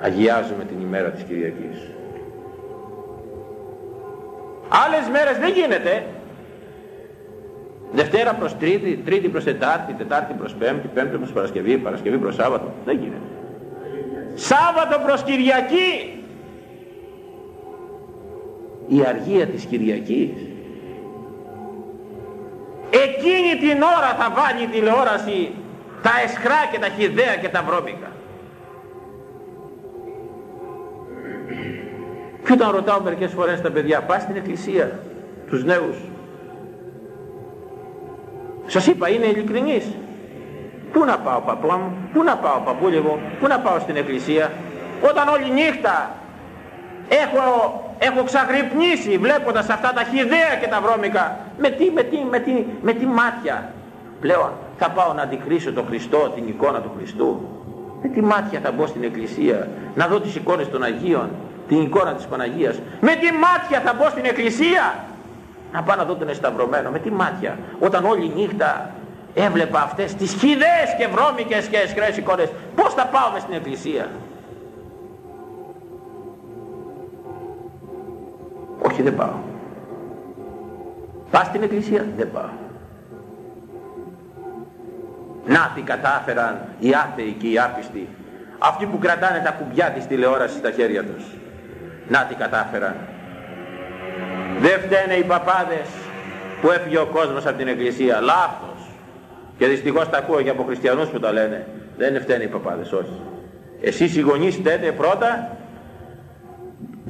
Speaker 1: Αγιάζουμε την ημέρα της Κυριακής άλλες μέρες δεν γίνεται Δευτέρα προς Τρίτη, Τρίτη προς Τετάρτη, Τετάρτη προς Πέμπτη, Πέμπτη προς Παρασκευή, Παρασκευή προς Σάββατο. Δεν γίνεται. Σάββατο προς Κυριακή. Η αργία της Κυριακής. Εκείνη την ώρα θα βάλει η τηλεόραση τα εσχρά και τα χιδέα και τα βρώμικα. Και όταν ρωτάω μερικές φορές τα παιδιά, πας στην εκκλησία, τους νέους, σας είπα είναι ειλικρινής. Πού να πάω παππού μου, πού να πάω παππούλι μου, πού να πάω στην εκκλησία. Όταν όλη νύχτα έχω, έχω ξαγρυπνήσει βλέποντας αυτά τα χιδέα και τα βρώμικα. Με τι, με τι, με τι, με τι μάτια πλέον θα πάω να αντικρίσω τον Χριστό, την εικόνα του Χριστού. Με τι μάτια θα μπω στην εκκλησία να δω τις εικόνες των Αγίων, την εικόνα της Παναγίας. Με τι μάτια θα μπω στην εκκλησία. Να πάω να δω τον εσταυρωμένο με τι μάτια. Όταν όλη νύχτα έβλεπα αυτές τις χιδές και βρώμικες και εσκρές εικόνες πως θα πάω μες στην εκκλησία. Όχι δεν πάω. Πας στην εκκλησία δεν πάω. Να τι κατάφεραν οι άθεοι και οι άπιστοι αυτοί που κρατάνε τα κουμπιά της τηλεόρασης στα χέρια τους να τι κατάφεραν δεν φταίνε οι παπάδες που έφυγε ο κόσμος από την εκκλησία. Λάθος. Και δυστυχώς τα ακούω και από χριστιανούς που τα λένε. Δεν φταίνει οι παπάδες, όχι. Εσείς οι γονείς φταίτε πρώτα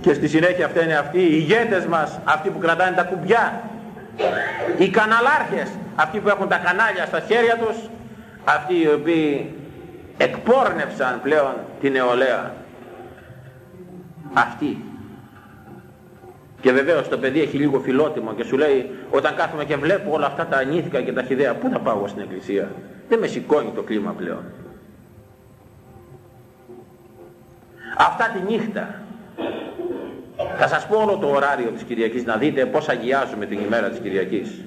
Speaker 1: και στη συνέχεια φταίνε αυτοί οι ηγέτες μας, αυτοί που κρατάνε τα κουμπιά, οι καναλάρχες, αυτοί που έχουν τα κανάλια στα χέρια τους, αυτοί οι οποίοι εκπόρνευσαν πλέον την νεολαία. Αυτοί. Και βεβαίως το παιδί έχει λίγο φιλότιμο και σου λέει όταν κάθομαι και βλέπω όλα αυτά τα ανήθικα και τα χιδέα, πού θα πάω στην εκκλησία; Δεν με σηκώνει το κλίμα πλέον. Αυτά τη νύχτα. Θα σας πω όλο το ωράριο της Κυριακής να δείτε πώς αγιάζουμε την ημέρα της Κυριακής.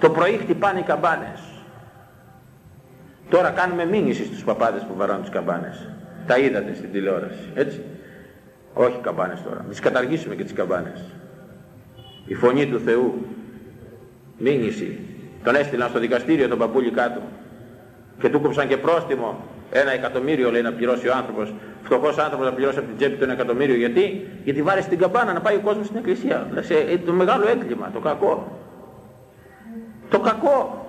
Speaker 1: Το πρωί χτυπάνε οι καμπάνες. Τώρα κάνουμε μήνυση στους παπάδες που βαράνε τις καμπάνες. Τα είδατε στην τηλεόραση, έτσι. Όχι καμπάνες τώρα. Τις καταργήσουμε και τις καμπάνες. Η φωνή του Θεού. Μήνυση. Τον έστειλαν στο δικαστήριο τον παππούλι κάτω. Και του κόψαν και πρόστιμο. Ένα εκατομμύριο λέει να πληρώσει ο άνθρωπος. Φτωχός άνθρωπος να πληρώσει από την τσέπη του ένα εκατομμύριο. Γιατί, Γιατί βάρεσε την καμπάνα να πάει ο κόσμος στην εκκλησία. Ε, το μεγάλο έγκλημα, το κακό. Το κακό.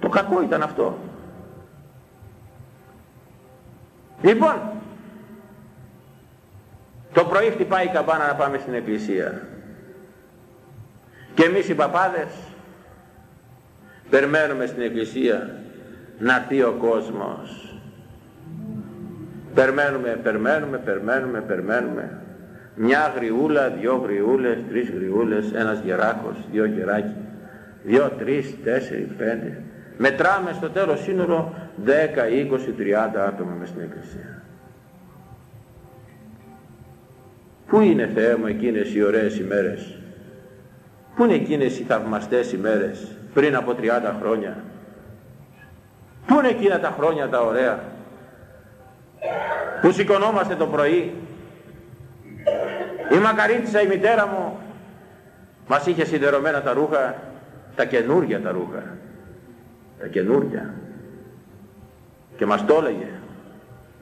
Speaker 1: Το κακό ήταν αυτό. Λοιπόν, το πρωί χτυπάει η καμπάνα να πάμε στην εκκλησία. Και εμείς οι παπάδες περιμένουμε στην εκκλησία να έρθει ο κόσμος. Περιμένουμε, περιμένουμε, περιμένουμε, περιμένουμε. Μια γριούλα, δυο γριούλες, τρεις γριούλες, ένας γεράκος, δυο γεράκι, δυο, τρεις, τέσσερι, πέντε. Μετράμε στο τέλος σύνολο 10, 20, 30 άτομα μες στην εκκλησία. Πού είναι Θεέ μου εκείνες οι ωραίες ημέρες; Πού είναι εκείνες οι θαυμαστές ημέρες πριν από 30 χρόνια; Πού είναι εκείνα τα χρόνια τα ωραία. Που σηκωνόμαστε το πρωί; Η μακαρίτησα η μητέρα μου μας είχε σιδερωμένα τα ρούχα, τα καινούργια τα ρούχα. Τα καινούργια. Και μας το έλεγε.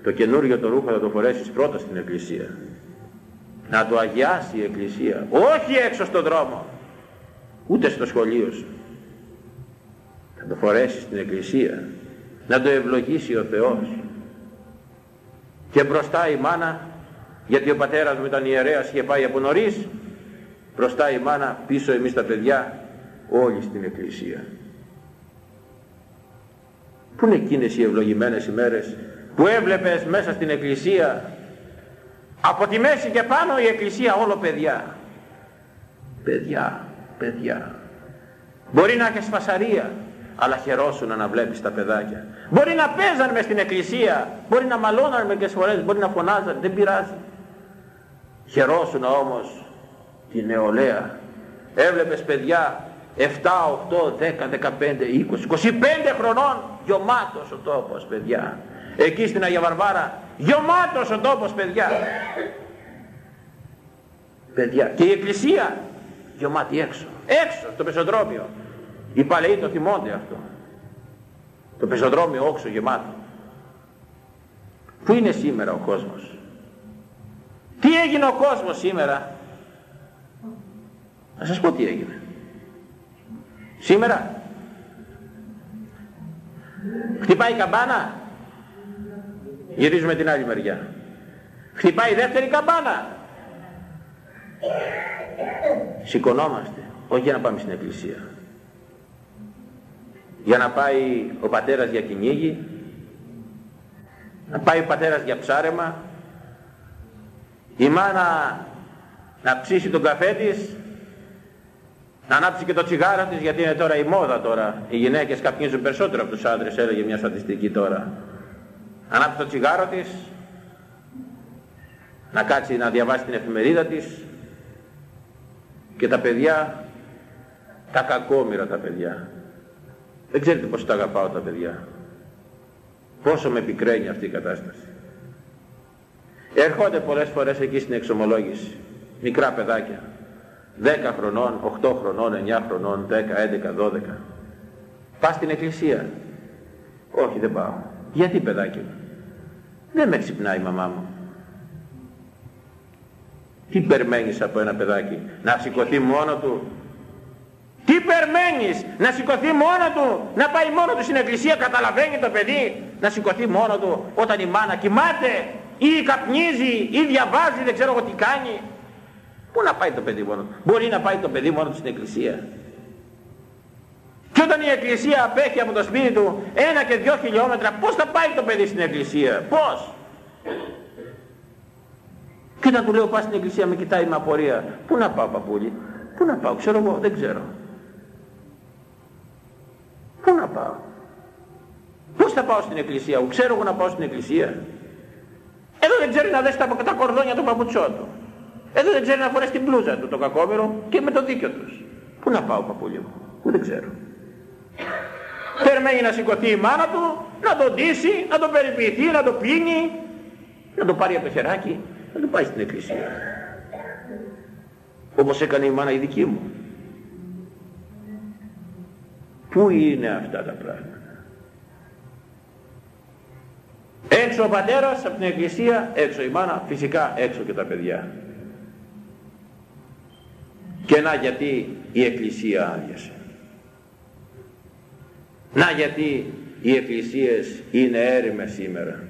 Speaker 1: Το καινούργιο το ρούχο θα το φορέσεις πρώτα στην εκκλησία να το αγιάσει η Εκκλησία όχι έξω στον δρόμο ούτε στο σχολείο σου να το φορέσεις στην Εκκλησία να το ευλογήσει ο Θεός και μπροστά η μάνα γιατί ο πατέρας μου ήταν ιερέας είχε πάει από νωρίς μπροστά η μάνα πίσω εμείς τα παιδιά όλοι στην Εκκλησία Πού είναι εκείνες οι ευλογημένες ημέρες που έβλεπες μέσα στην Εκκλησία από τη μέση και πάνω η εκκλησία όλο παιδιά. Παιδιά, παιδιά. Μπορεί να έχεις φασαρία, αλλά χαιρόσουν να βλέπεις τα παιδάκια. Μπορεί να παίζαν μες στην εκκλησία, μπορεί να μαλώναν μερικές φορές, μπορεί να φωνάζαν, δεν πειράζει. Χαιρόσουν όμως τη νεολαία. Έβλεπες παιδιά 7, 8, 10, 15, 20, 25 χρονών, γεμάτος ο τόπος παιδιά. Εκεί στην Αγία Βαρβάρα Γιωμάτος ο τόπος παιδιά. Παιδιά. Και η εκκλησία γιωμάτη έξω. Έξω στο πεζοδρόμιο. Οι παλαιοί το θυμώνται αυτό. Το πεζοδρόμιο όξο γεμάτο. Πού είναι σήμερα ο κόσμος; Τι έγινε ο κόσμος σήμερα; Να σας πω τι έγινε. Σήμερα χτυπάει η καμπάνα Γυρίζουμε την άλλη μεριά. Χτυπάει η δεύτερη καμπάνα. Σηκωνόμαστε. Όχι για να πάμε στην εκκλησία. Για να πάει ο πατέρας για κυνήγι. Να πάει ο πατέρας για ψάρεμα. Η μάνα να ψήσει τον καφέ της. Να ανάψει και το τσιγάρο της γιατί είναι τώρα η μόδα τώρα. Οι γυναίκες καπνίζουν περισσότερο από τους άντρες έλεγε μια στατιστική τώρα ανάψει το τσιγάρο της, να κάτσει να διαβάσει την εφημερίδα της και τα παιδιά, τα κακόμοιρα τα παιδιά. Δεν ξέρετε πώς τα αγαπάω τα παιδιά. Πόσο με πικραίνει αυτή η κατάσταση. Έρχονται πολλές φορές εκεί στην εξομολόγηση, μικρά παιδάκια, 10 χρονών, 8 χρονών, 9 χρονών, 10, 11, 12. Πας στην εκκλησία. Όχι δεν πάω. Γιατί παιδάκι μου; Δεν με ξυπνάει η μαμά μου. Τι περιμένεις από ένα παιδάκι, να σηκωθεί μόνο του; Τι περιμένεις, να σηκωθεί μόνο του, να πάει μόνο του στην εκκλησία, καταλαβαίνει το παιδί, να σηκωθεί μόνο του όταν η μάνα κοιμάται ή καπνίζει ή διαβάζει, δεν ξέρω εγώ τι κάνει. Πού να πάει το παιδί μόνος; Του. Μπορεί να πάει το παιδί μόνος του στην εκκλησία. Και όταν η εκκλησία απέχει από το σπίτι του ένα και δυο χιλιόμετρα, πώς θα πάει το παιδί στην εκκλησία, πώς; Και όταν του λέω πας στην εκκλησία με κοιτάει με απορία. Πού να πάω παππούλη, πού να πάω, ξέρω εγώ, δεν ξέρω. Πού να πάω; Πώς θα πάω στην εκκλησία, ξέρω εγώ να πάω στην εκκλησία. Εδώ δεν ξέρει να δέσει τα, τα κορδόνια του παπουτσό του. Εδώ δεν ξέρει να φορέσει την μπλούζα του το κακόμερο και με το δίκιο τους. Πού να πάω παππούλη μου, πού δεν ξέρω. Περιμένει να σηκωθεί η μάνα του, να τον ντύσει, να τον περιποιηθεί, να τον πλύνει, να τον πάρει από το χεράκι, να τον πάει στην εκκλησία. Όπως έκανε η μάνα η δική μου. Πού είναι αυτά τα πράγματα; Έξω ο πατέρας από την εκκλησία, έξω η μάνα, φυσικά έξω και τα παιδιά. Και να γιατί η εκκλησία άδειασε. Να γιατί οι εκκλησίες είναι έρημες σήμερα.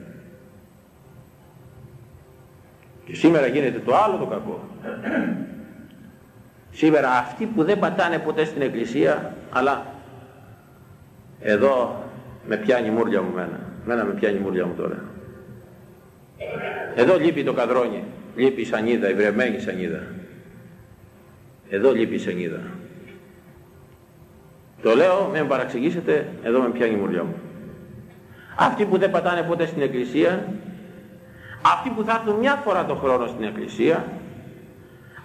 Speaker 1: Και σήμερα γίνεται το άλλο το κακό. Σήμερα αυτοί που δεν πατάνε ποτέ στην εκκλησία, αλλά εδώ με πιάνει η μούρλια μου μένα. Μένα με πιάνει η μούρλια μου τώρα. Εδώ λείπει το καδρόνι, λείπει η σανίδα, η βρεμένη σανίδα. Εδώ λείπει η σανίδα. Το λέω, μην παραξηγήσετε, εδώ με πιάνει η μουρλιά μου. Αυτοί που δεν πατάνε ποτέ στην εκκλησία, αυτοί που θα έρθουν μια φορά το χρόνο στην εκκλησία,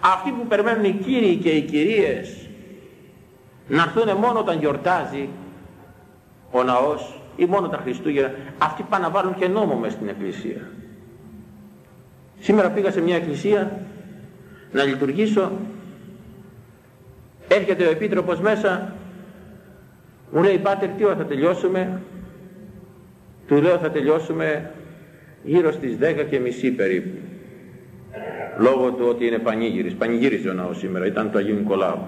Speaker 1: αυτοί που περιμένουν οι κύριοι και οι κυρίες να έρθουν μόνο όταν γιορτάζει ο ναός ή μόνο τα Χριστούγεννα, αυτοί πάνε να βάλουν και νόμο μέσα στην εκκλησία. Σήμερα πήγα σε μια εκκλησία να λειτουργήσω, έρχεται ο Επίτροπος μέσα μου λέει πάτερ τι ώρα θα τελειώσουμε; Του λέω θα τελειώσουμε γύρω στις 10 και μισή περίπου. Λόγω του ότι είναι πανήγυρης. Πανηγύριζε ο ναός σήμερα. Ήταν το Αγίου Νικολάου.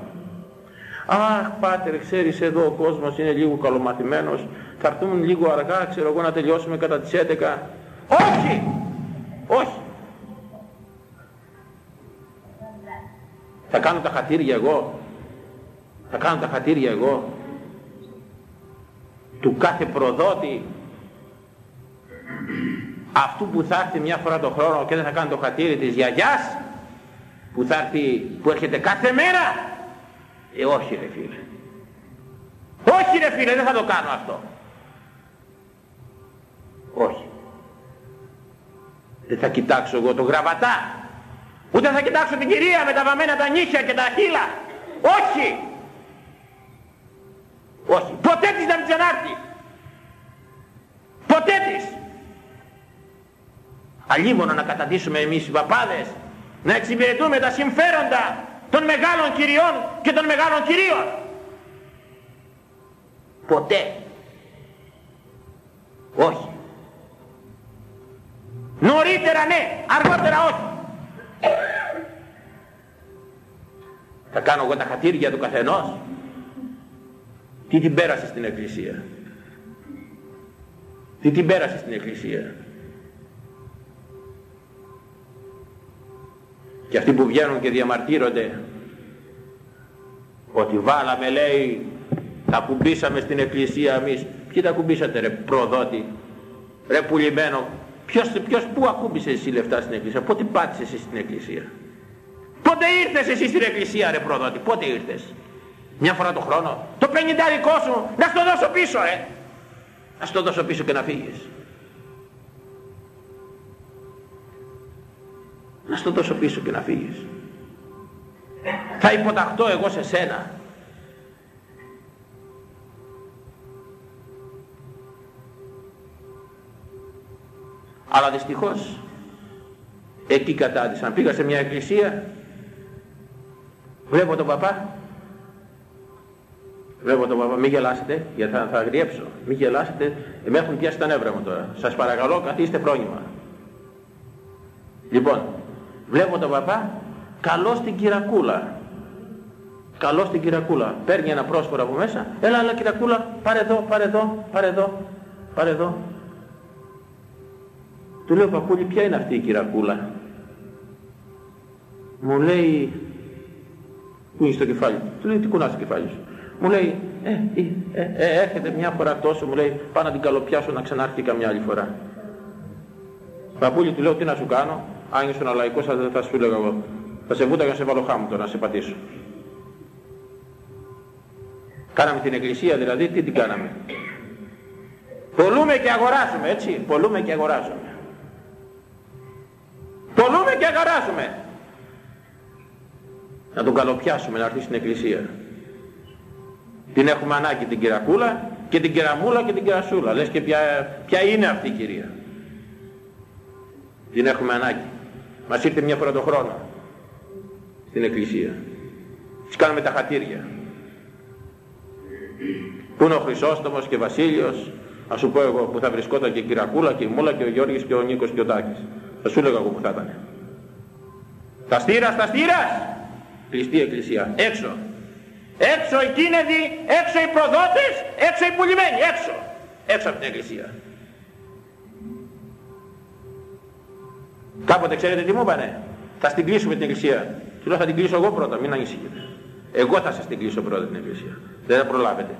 Speaker 1: Αχ πάτερ ξέρεις εδώ ο κόσμος είναι λίγο καλομαθημένος. Θα έρθουν λίγο αργά ξέρω εγώ να τελειώσουμε κατά τις 11. Όχι! Όχι! Θα κάνω τα χατήρια εγώ. Θα κάνω τα χατήρια εγώ. Του κάθε προδότη. Αυτού που θα έρθει μια φορά το χρόνο και δεν θα κάνει το χατήρι της γιαγιάς που θα έρθει, που έρχεται κάθε μέρα. Ε όχι ρε φίλε. Όχι ρε φίλε δεν θα το κάνω αυτό. Όχι. Δεν θα κοιτάξω εγώ το γραβατά. Ούτε θα κοιτάξω την κυρία με τα βαμμένα τα νύχια και τα χείλα. Όχι όχι. Ποτέ της να μην ξανάρθει. Ποτέ της. Αλλήμωνο να καταντήσουμε εμείς οι παπάδες να εξυπηρετούμε τα συμφέροντα των μεγάλων κυριών και των μεγάλων κυρίων. Ποτέ. Όχι. Νωρίτερα ναι, αργότερα όχι. Θα κάνω εγώ τα χατήρια του καθενός τι την πέρασε στην Εκκλησία; Τι την πέρασε στην Εκκλησία; Και αυτοί που βγαίνουν και διαμαρτύρονται ότι βάλαμε λέει τα κουμπίσαμε στην εκκλησία εμείς ποιοι τα κουμπίσατε ρε προδότη ρε πουλημένο ποιος, ποιος που ακούμπησε εσύ λεφτά στην εκκλησία; Πότε πάτησες εσύ στην εκκλησία; Πότε ήρθες εσύ στην εκκλησία ρε προδότη πότε ήρθες; Μια φορά το χρόνο. Το πενιντάρικό σου να στο δώσω πίσω ε. Να στο δώσω πίσω και να φύγεις. Να στο δώσω πίσω και να φύγεις. Θα υποταχτώ εγώ σε σένα. Αλλά δυστυχώς εκεί κατάντησαν. Πήγα σε μια εκκλησία, βλέπω τον παπά Βλέπω τον παπά, μην γελάσετε, γιατί θα, θα αγριέψω. Μην γελάσετε, με έχουν πιάσει τα νεύρα μου τώρα. Σας παρακαλώ, καθίστε πρόνοιμα. Λοιπόν, βλέπω τον παπά καλός στην κυρακούλα. Καλός στην κυρακούλα. Παίρνει ένα πρόσφορο από μέσα. Έλα, έλα κυρακούλα, πάρε εδώ, πάρε εδώ, πάρε εδώ, πάρε εδώ. Του λέω παππούλη ποια είναι αυτή η κυρακούλα; Μου λέει, πού είναι στο κεφάλι; Του λέει τι κουνάς στο κεφάλι σου; Μου λέει, ε, ε, ε, ε, έρχεται μια φορά τόσο, μου λέει, πάω να την καλοπιάσω να ξανάρθει καμιά άλλη φορά. Παππούλη του λέω τι να σου κάνω, αν ήσουν λαϊκός θα, θα σου λέγα εγώ. Θα σε βούταγα να σε βάλω χάμουτο να σε πατήσω. Κάναμε την εκκλησία δηλαδή, τι την κάναμε. Πολλούμε και αγοράζουμε, έτσι. Πολλούμε και αγοράζουμε. Πολλούμε και αγοράζουμε. Να τον καλοπιάσουμε να έρθει στην εκκλησία. Την έχουμε ανάγκη την κυρακούλα και την κεραμούλα και την κερασούλα. Λες και ποια, ποια είναι αυτή η κυρία. Την έχουμε ανάγκη. Μας ήρθε μια φορά το χρόνο στην εκκλησία. Τις κάνουμε τα χατήρια. Πού είναι ο Χρυσόστομος και Βασίλειος, να σου πω εγώ που θα βρισκόταν και η Κυρακούλα και η Μούλα και ο Γιώργης και ο Νίκος και ο Τάκης. Θα σου έλεγα εγώ που θα ήταν. Τα στήρας, τα στήρας! Κλειστή εκκλησία. Έξω. Έξω οι κίνεδοι, έξω οι προδότες, έξω οι πουλημένοι, έξω. Έξω από την εκκλησία. Κάποτε ξέρετε τι μου είπανε; Θα στην κλείσουμε την εκκλησία. Του λέω θα την κλείσω εγώ πρώτα, μην ανησυχείτε. Εγώ θα σας την κλείσω πρώτα την εκκλησία. Δεν θα προλάβετε.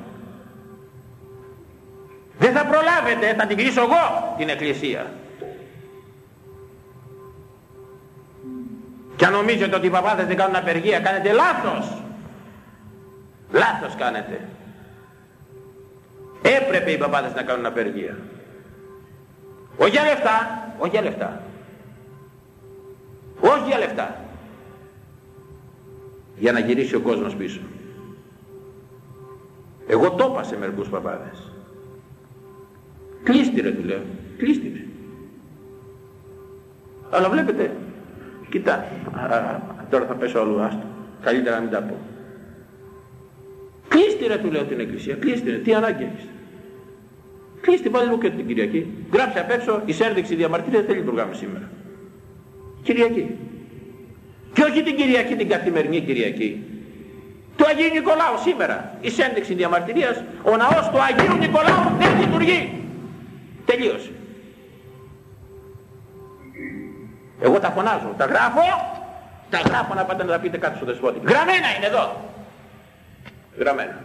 Speaker 1: Δεν θα προλάβετε, θα την κλείσω εγώ την εκκλησία. Και αν νομίζετε ότι οι παπάδες δεν κάνουν απεργία, κάνετε λάθος. Λάθος κάνετε. Έπρεπε οι παπάδες να κάνουν απεργία. Όχι για λεφτά, όχι για λεφτά. Όχι για λεφτά. Για να γυρίσει ο κόσμος πίσω. Εγώ το είπα σε μερικούς παπάδες. Κλείστη ρε του λέω. Κλείστη Αλλά βλέπετε, κοιτά, τώρα θα πέσω όλου άστο. Καλύτερα να μην τα πω. Κλείστη ρε του λέω την εκκλησία. Κλείστη ρε. Τι ανάγκη έχεις. Κλείστη πάλι λίγο και την Κυριακή. Γράψε απ' έξω, η σέρδειξη διαμαρτυρία δεν λειτουργάμε σήμερα. Κυριακή. Και όχι την Κυριακή, την καθημερινή Κυριακή. Του Αγίου Νικολάου σήμερα. Η σένδειξη διαμαρτυρίας, ο ναός του Αγίου Νικολάου δεν λειτουργεί. Τελείωσε. Εγώ τα φωνάζω, τα γράφω, τα γράφω να πάτε να τα πείτε κάτω στο δεσπότη. Γραμμένα είναι εδώ. Γραμμένα.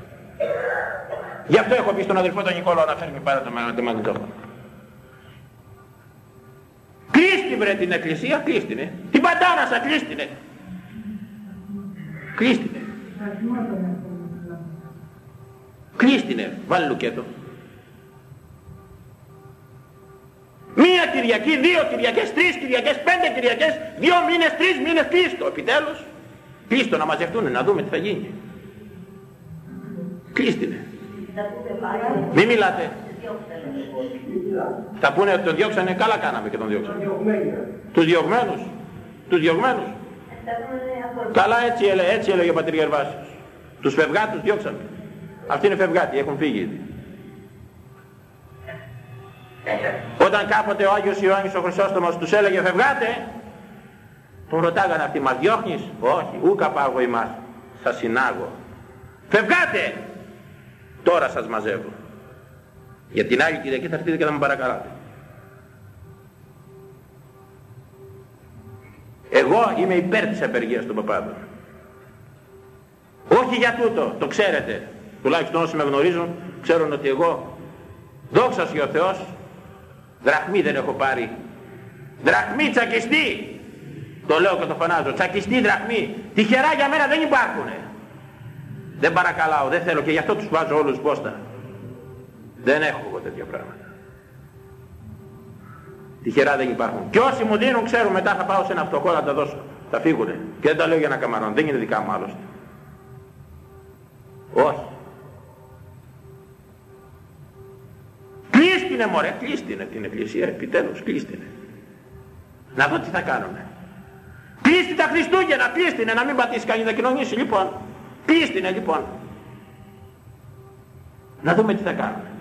Speaker 1: Γι' αυτό έχω πει στον αδελφό τον Νικόλαο να φέρνει πάρα το μαγνητόφωνο. Κλείστη βρε την εκκλησία, κλείστηνε. Την πατάρασα, κλείστηνε. Κλείστηνε. Κλείστηνε, βάλε λουκέτο. Μία Κυριακή, δύο Κυριακές, τρεις Κυριακές, πέντε Κυριακές, δύο μήνες, τρεις μήνες, κλείστο επιτέλους. Κλείστο να μαζευτούν, να δούμε τι θα γίνει. Κλείστηνε. Μη μιλάτε. Θα πούνε ότι τον διώξανε, καλά κάναμε και τον διώξανε. Τους διωγμένους. Τους διωγμένους. Καλά έτσι, έτσι έλεγε ο πατήρ Γερβάσιος. Τους φευγάτους διώξαμε. Αυτοί είναι φευγάτοι, έχουν φύγει. Όταν κάποτε ο Άγιος Ιωάννης ο Χρυσόστομος τους έλεγε φευγάτε, τον ρωτάγανε αυτοί, μας διώχνεις; Όχι, ούκα πάγω εμάς, θα συνάγω. Φευγάτε, τώρα σας μαζεύω. Για την άλλη Κυριακή θα έρθετε και θα με παρακαλάτε. Εγώ είμαι υπέρ της απεργίας των παπάδων. Όχι για τούτο, το ξέρετε. Τουλάχιστον όσοι με γνωρίζουν, ξέρουν ότι εγώ, δόξα ο Θεός, δραχμή δεν έχω πάρει. Δραχμή τσακιστή. Το λέω και το φωνάζω. Τσακιστή δραχμή. Τυχερά για μένα δεν υπάρχουνε. Δεν παρακαλάω, δεν θέλω και γι' αυτό τους βάζω όλους πόστα. Δεν έχω εγώ τέτοια πράγματα. Τυχερά δεν υπάρχουν. Και όσοι μου δίνουν ξέρουν μετά θα πάω σε ένα φτωχό να τα δώσω. Θα φύγουνε. Και δεν τα λέω για να καμαρώνω. Δεν είναι δικά μου άλλωστε. Όχι. Κλείστηνε μωρέ, κλείστηνε την εκκλησία, επιτέλους κλείστηνε. Να δω τι θα κάνουνε. Κλείστη τα Χριστούγεννα, κλείστηνε, να μην πατήσει κανείς να κοινωνήσει λοιπόν. Κλείστηνε λοιπόν. Να δούμε τι θα κάνουμε.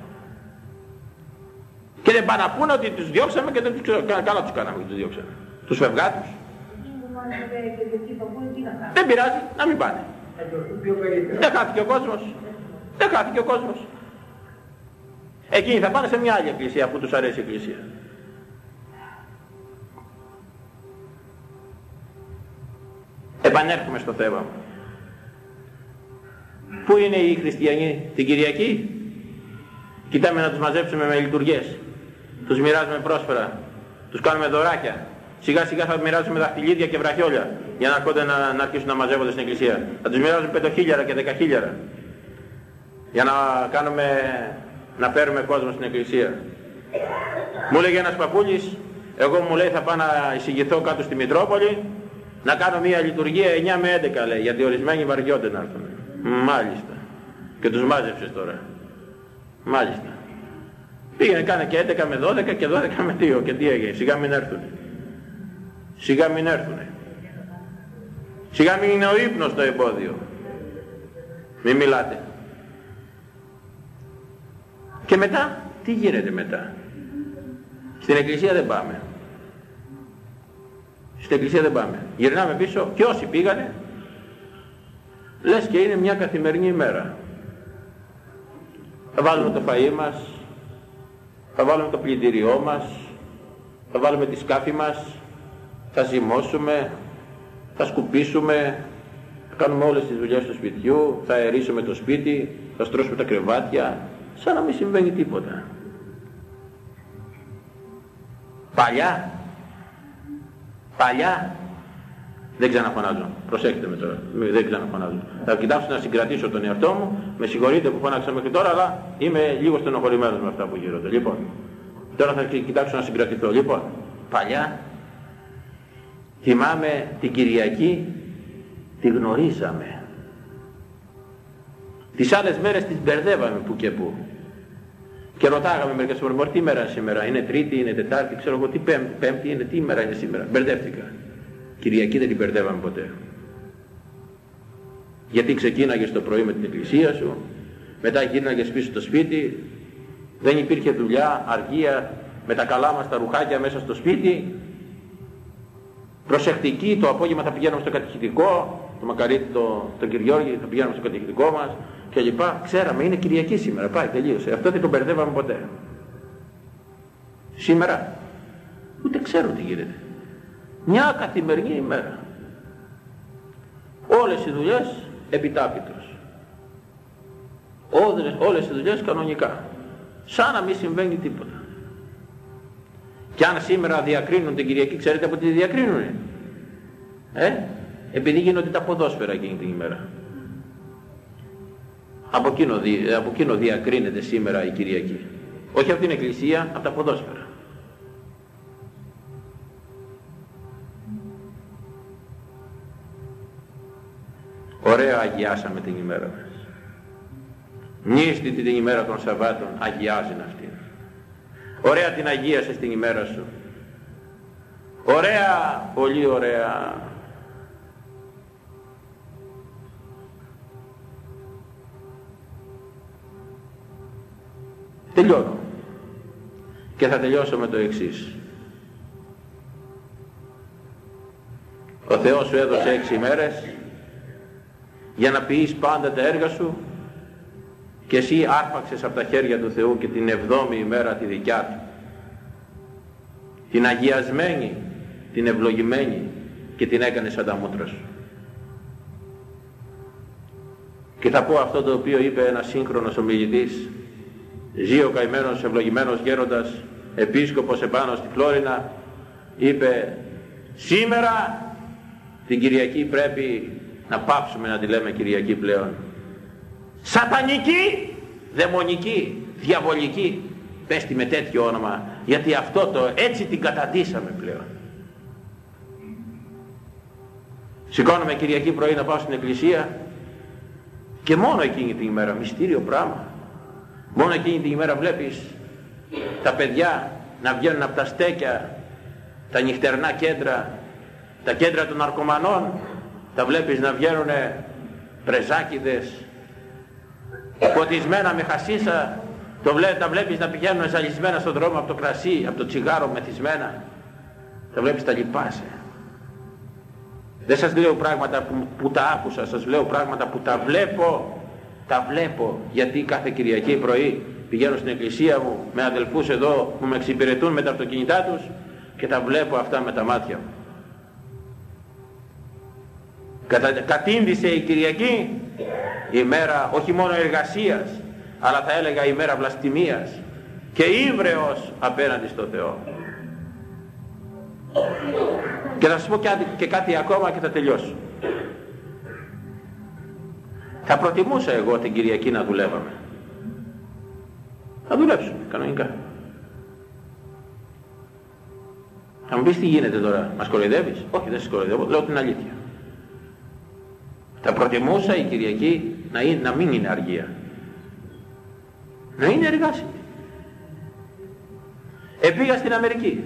Speaker 1: Και δεν πάνε να πούνε ότι τους διώξαμε και δεν τους ξέρω, καλά τους κάναμε και τους διώξαμε. Τους φευγάτους. Δεν πειράζει, να μην πάνε. Δεν χάθηκε ο κόσμος. Δεν χάθηκε ο κόσμος. Εκείνοι θα πάνε σε μια άλλη εκκλησία αφού τους αρέσει η εκκλησία. Επανέρχομαι στο θέμα μου. Πού είναι οι χριστιανοί την Κυριακή; Κοιτάμε να τους μαζέψουμε με λειτουργίες. Τους μοιράζουμε πρόσφερα. Τους κάνουμε δωράκια. Σιγά σιγά θα μοιράζουμε δαχτυλίδια και βραχιόλια για να έρχονται να, να αρχίσουν να μαζεύονται στην εκκλησία. Θα τους μοιράζουμε πεντοχίλιαρα και δεκαχίλιαρα για να κάνουμε, να φέρουμε κόσμο στην εκκλησία. Μου λέγει ένας παππούλης, εγώ μου λέει θα πάω να εισηγηθώ κάτω στη Μητρόπολη να κάνω μια λειτουργία 9 με 11 λέει, γιατί ορισμένοι βαριόνται να έρθουν. Μάλιστα. Και τους μάζεψες τώρα. Μάλιστα. Πήγαινε κάνε και 11 με 12 και 12 με 2 και τι έγινε. Σιγά μην έρθουν. Σιγά μην έρθουν. Σιγά μην είναι ο ύπνος το εμπόδιο. Μην μιλάτε. Και μετά, τι γίνεται μετά; Στην εκκλησία δεν πάμε. Στην εκκλησία δεν πάμε. Γυρνάμε πίσω και όσοι πήγανε, λες και είναι μια καθημερινή ημέρα. Θα βάλουμε το φαΐ μας, θα βάλουμε το πλυντήριό μας, θα βάλουμε τη σκάφη μας, θα ζυμώσουμε, θα σκουπίσουμε, θα κάνουμε όλες τις δουλειές του σπιτιού, θα αερίσουμε το σπίτι, θα στρώσουμε τα κρεβάτια, σαν να μην συμβαίνει τίποτα. Παλιά, παλιά, δεν ξαναφωνάζω. Προσέξτε με τώρα. Δεν ξαναφωνάζω. Θα κοιτάξω να συγκρατήσω τον εαυτό μου. Με συγχωρείτε που φώναξα μέχρι τώρα, αλλά είμαι λίγο στενοχωρημένος με αυτά που γίνονται. Λοιπόν, τώρα θα κοιτάξω να συγκρατηθώ. Λοιπόν, παλιά, θυμάμαι την Κυριακή, τη γνωρίζαμε. Τις άλλες μέρες τις μπερδεύαμε που και που. Και ρωτάγαμε μερικές φορές, τι μέρα είναι σήμερα, είναι Τρίτη, είναι Τετάρτη, ξέρω εγώ τι πέμπτη, πέμπτη είναι, τι μέρα είναι σήμερα. Μπερδεύτηκα. Κυριακή δεν την μπερδεύαμε ποτέ. Γιατί ξεκίναγες το πρωί με την εκκλησία σου, μετά γύρναγες πίσω στο σπίτι, δεν υπήρχε δουλειά, αργία, με τα καλά μας τα ρουχάκια μέσα στο σπίτι, προσεκτικοί, το απόγευμα θα πηγαίνουμε στο κατηχητικό, το μακαρίτι, το, το Κυριώργη, θα πηγαίνουμε στο κατηχητικό μας και λοιπά. Ξέραμε, είναι Κυριακή σήμερα, πάει, τελείωσε. Αυτό δεν το μπερδεύαμε ποτέ. Σήμερα, ούτε ξέρω τι γίνεται. Μια καθημερινή ημέρα. Όλες οι δουλειές επιτάπητος. Όλες, όλες οι δουλειές κανονικά. Σαν να μην συμβαίνει τίποτα. Και αν σήμερα διακρίνουν την Κυριακή, ξέρετε από τι διακρίνουν. Ε, επειδή γίνονται τα ποδόσφαιρα εκείνη την ημέρα. Από εκείνο, από εκείνο διακρίνεται σήμερα η Κυριακή. Όχι από την Εκκλησία, από τα ποδόσφαιρα. Ωραία αγιάσαμε την ημέρα μας. Νύστη την ημέρα των Σαββάτων αγιάζει αυτή. Ωραία την αγίασες την ημέρα σου. Ωραία, πολύ ωραία. Τελειώνω. Και θα τελειώσω με το εξής. Ο Θεός σου έδωσε έξι μέρες για να πεις πάντα τα έργα σου και εσύ άρπαξες από τα χέρια του Θεού και την εβδόμη ημέρα τη δικιά του. Την αγιασμένη, την ευλογημένη και την έκανες σαν τα μούτρα σου. Και θα πω αυτό το οποίο είπε ένας σύγχρονος ομιλητής, ζει ο καημένος ευλογημένος γέροντας, επίσκοπος επάνω στη Φλόρινα, είπε σήμερα την Κυριακή πρέπει να πάψουμε να τη λέμε Κυριακή πλέον. Σατανική, δαιμονική, διαβολική, πες με τέτοιο όνομα, γιατί αυτό το έτσι την καταντήσαμε πλέον. Σηκώνομαι Κυριακή πρωί να πάω στην εκκλησία και μόνο εκείνη την ημέρα, μυστήριο πράγμα, μόνο εκείνη την ημέρα βλέπεις τα παιδιά να βγαίνουν από τα στέκια, τα νυχτερνά κέντρα, τα κέντρα των ναρκωμανών τα βλέπεις να βγαίνουν πρεζάκιδες ποτισμένα με χασίσα το βλέ, τα βλέπεις να πηγαίνουν ζαλισμένα στον δρόμο από το κρασί, από το τσιγάρο μεθυσμένα τα βλέπεις τα λυπάσαι Δεν σας λέω πράγματα που, που τα άκουσα, σας λέω πράγματα που τα βλέπω. Τα βλέπω γιατί κάθε Κυριακή πρωί πηγαίνω στην εκκλησία μου με αδελφούς εδώ που με εξυπηρετούν με τα αυτοκίνητά τους και τα βλέπω αυτά με τα μάτια μου. Κατα... Κατήντησε η Κυριακή η μέρα όχι μόνο εργασίας αλλά θα έλεγα η μέρα βλαστημίας και ύβρεος απέναντι στο Θεό. Και θα σας πω και κάτι ακόμα και θα τελειώσω. Θα προτιμούσα εγώ την Κυριακή να δουλεύαμε. Θα δουλέψουμε κανονικά. Θα μου πεις τι γίνεται τώρα, μας κοροϊδεύεις; Όχι δεν σας κοροϊδεύω, λέω την αλήθεια. Θα προτιμούσα η Κυριακή να, είναι, να μην είναι αργία. Να είναι εργάσιμη. Επήγα στην Αμερική.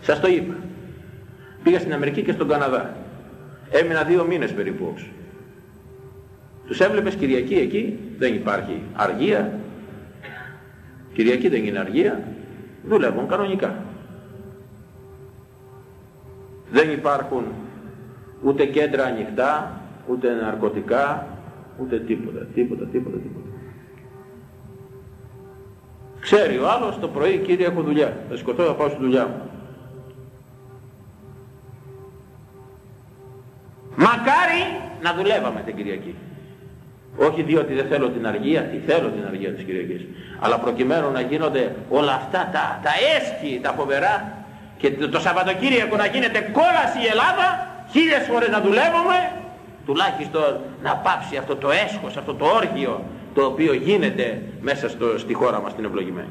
Speaker 1: Σας το είπα. Πήγα στην Αμερική και στον Καναδά. Έμεινα δύο μήνες περίπου όξω. Τους έβλεπες Κυριακή εκεί, δεν υπάρχει αργία. Κυριακή δεν είναι αργία. Δουλεύουν κανονικά. Δεν υπάρχουν ούτε κέντρα ανοιχτά, ούτε ναρκωτικά, ούτε τίποτα, τίποτα, τίποτα, τίποτα. Ξέρει ο άλλος το πρωί κύριε έχω δουλειά, θα σηκωθώ θα πάω στη δουλειά μου. Μακάρι να δουλεύαμε την Κυριακή. Όχι διότι δεν θέλω την αργία, τι θέλω την αργία της Κυριακής. Αλλά προκειμένου να γίνονται όλα αυτά τα, τα έσχη, τα φοβερά και το, το Σαββατοκύριακο να γίνεται κόλαση η Ελλάδα, χίλιες φορές να δουλεύουμε, τουλάχιστον να πάψει αυτό το έσχος, αυτό το όργιο το οποίο γίνεται μέσα στο, στη χώρα μας την ευλογημένη.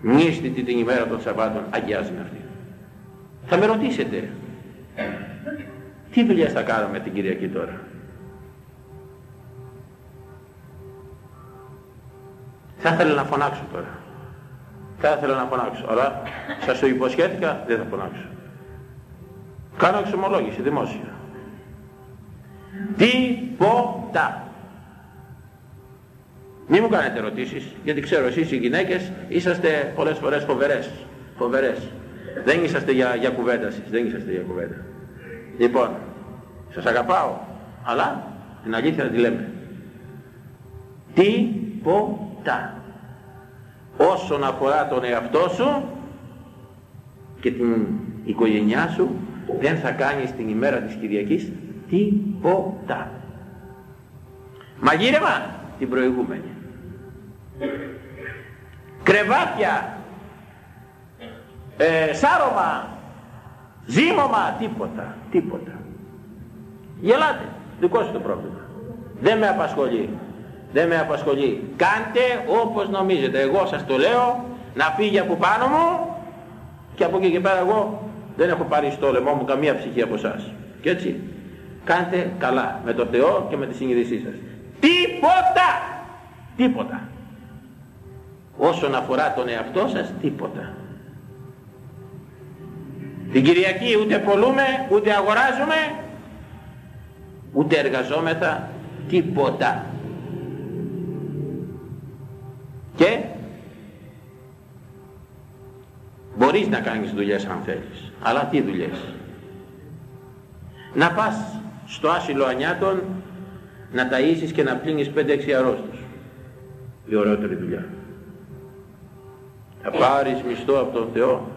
Speaker 1: Μνήστητη την ημέρα των Σαββάτων αγιάζει αυτή. Θα με ρωτήσετε, τι δουλειές θα κάνουμε την Κυριακή τώρα; Θα ήθελα να φωνάξω τώρα. Θα ήθελα να φωνάξω, αλλά σας το υποσχέθηκα, δεν θα φωνάξω. Κάνω εξομολόγηση δημόσια. Τίποτα. Μη μου κάνετε ερωτήσεις, γιατί ξέρω εσείς οι γυναίκες είσαστε πολλές φορές φοβερές. Φοβερές. Δεν είσαστε για, για κουβέντα εσείς, δεν είσαστε για κουβέντα. Λοιπόν, σας αγαπάω, αλλά την αλήθεια να τη λέμε. Τίποτα. Όσον αφορά τον εαυτό σου και την οικογένειά σου, δεν θα κάνεις την ημέρα της Κυριακής τίποτα. Μαγείρεμα την προηγούμενη. Κρεβάτια, ε, σάρωμα, ζύμωμα, τίποτα, τίποτα. Γελάτε, δικό σου το πρόβλημα. Δεν με απασχολεί. Δεν με απασχολεί. Κάντε όπως νομίζετε. Εγώ σας το λέω να φύγει από πάνω μου και από εκεί και πέρα εγώ δεν έχω πάρει στο λαιμό μου καμία ψυχή από εσάς. Και έτσι κάντε καλά με το Θεό και με τη συνείδησή σας. Τίποτα! Τίποτα. Όσον αφορά τον εαυτό σας, τίποτα. Την Κυριακή ούτε πολλούμε, ούτε αγοράζουμε, ούτε εργαζόμεθα, τίποτα. Και μπορείς να κάνεις δουλειές αν θέλεις. Αλλά τι δουλειές; Να πας στο άσυλο ανιάτων να ταΐσεις και να πλύνεις 5-6 αρρώστους. Η ωραιότερη δουλειά. Θα πάρεις μισθό από τον Θεό.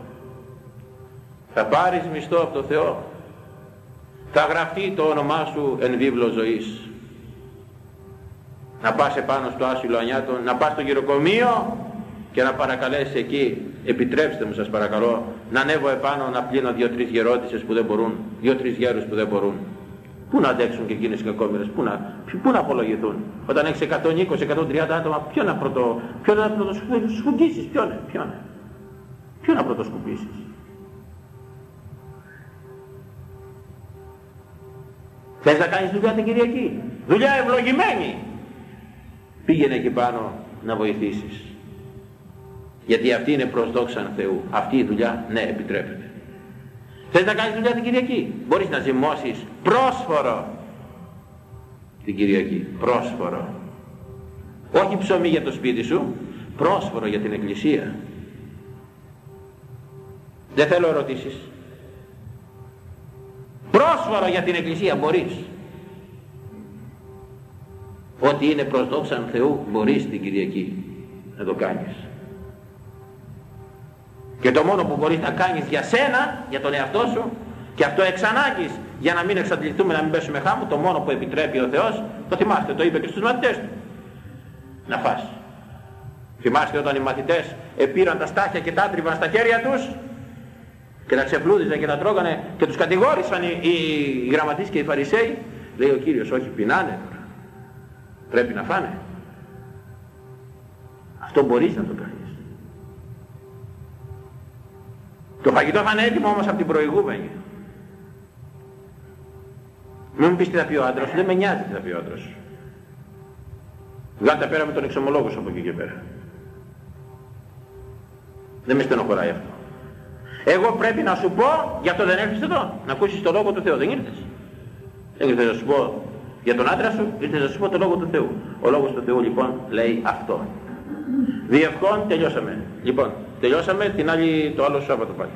Speaker 1: Θα πάρεις μισθό από τον Θεό. Θα γραφτεί το όνομά σου εν βίβλο ζωής. Να πας επάνω στο άσυλο ανιάτων, να πας στο γυροκομείο και να παρακαλέσεις εκεί, επιτρέψτε μου σας παρακαλώ, να ανέβω επάνω να πλύνω δύο-τρεις γερότησες που δεν μπορούν, δύο-τρεις γέρους που δεν μπορούν. Πού να αντέξουν και εκείνες οι κακόμερες, πού να, πού να απολογηθούν. Όταν έχεις 120-130 άτομα, ποιο να πρωτο, ποιο να πρωτοσκουπίσεις, ποιο είναι, ποιο είναι. Ποιο να πρωτοσκουπίσεις. Θες να κάνεις δουλειά την Κυριακή; Δουλειά ευλογημένη. Πήγαινε εκεί πάνω να βοηθήσεις. Γιατί αυτή είναι προς δόξαν Θεού. Αυτή η δουλειά, ναι, επιτρέπεται. Θες να κάνεις δουλειά την Κυριακή; Μπορείς να ζυμώσεις πρόσφορο την Κυριακή. Πρόσφορο. Όχι ψωμί για το σπίτι σου, πρόσφορο για την Εκκλησία. Δεν θέλω ερωτήσεις. Πρόσφορο για την Εκκλησία μπορείς. Ό,τι είναι προς δόξαν Θεού μπορείς την Κυριακή να το κάνεις. Και το μόνο που μπορείς να κάνεις για σένα, για τον εαυτό σου, και αυτό εξ ανάγκης, για να μην εξαντληθούμε, να μην πέσουμε χάμου, το μόνο που επιτρέπει ο Θεός, το θυμάστε, το είπε και στους μαθητές του. Να φας. Θυμάστε όταν οι μαθητές επήραν τα στάχια και τα άτριβαν στα χέρια τους και τα ξεπλούδιζαν και τα τρώγανε και τους κατηγόρησαν οι, οι γραμματείς και οι φαρισαίοι. Λέει ο Κύριος, όχι πεινάνε. Πρέπει να φάνε. Αυτό μπορείς να το κάνεις. Το φαγητό θα είναι έτοιμο όμως από την προηγούμενη. Μην μου πεις τι θα πει ο άντρας, δεν με νοιάζει τι θα πει ο άντρας. Βγάλτε πέρα με τον εξομολόγος από εκεί και πέρα. Δεν με στενοχωράει αυτό. Εγώ πρέπει να σου πω, για το δεν έρθεις εδώ, να ακούσεις το Λόγο του Θεού. Δεν ήρθες. Δεν ήρθες να σου πω για τον άντρα σου, ήρθες να σου πω το Λόγο του Θεού. Ο Λόγος του Θεού λοιπόν λέει αυτό. Διευκόν τελειώσαμε. Λοιπόν, τελειώσαμε την άλλη, το άλλο Σάββατο πάλι.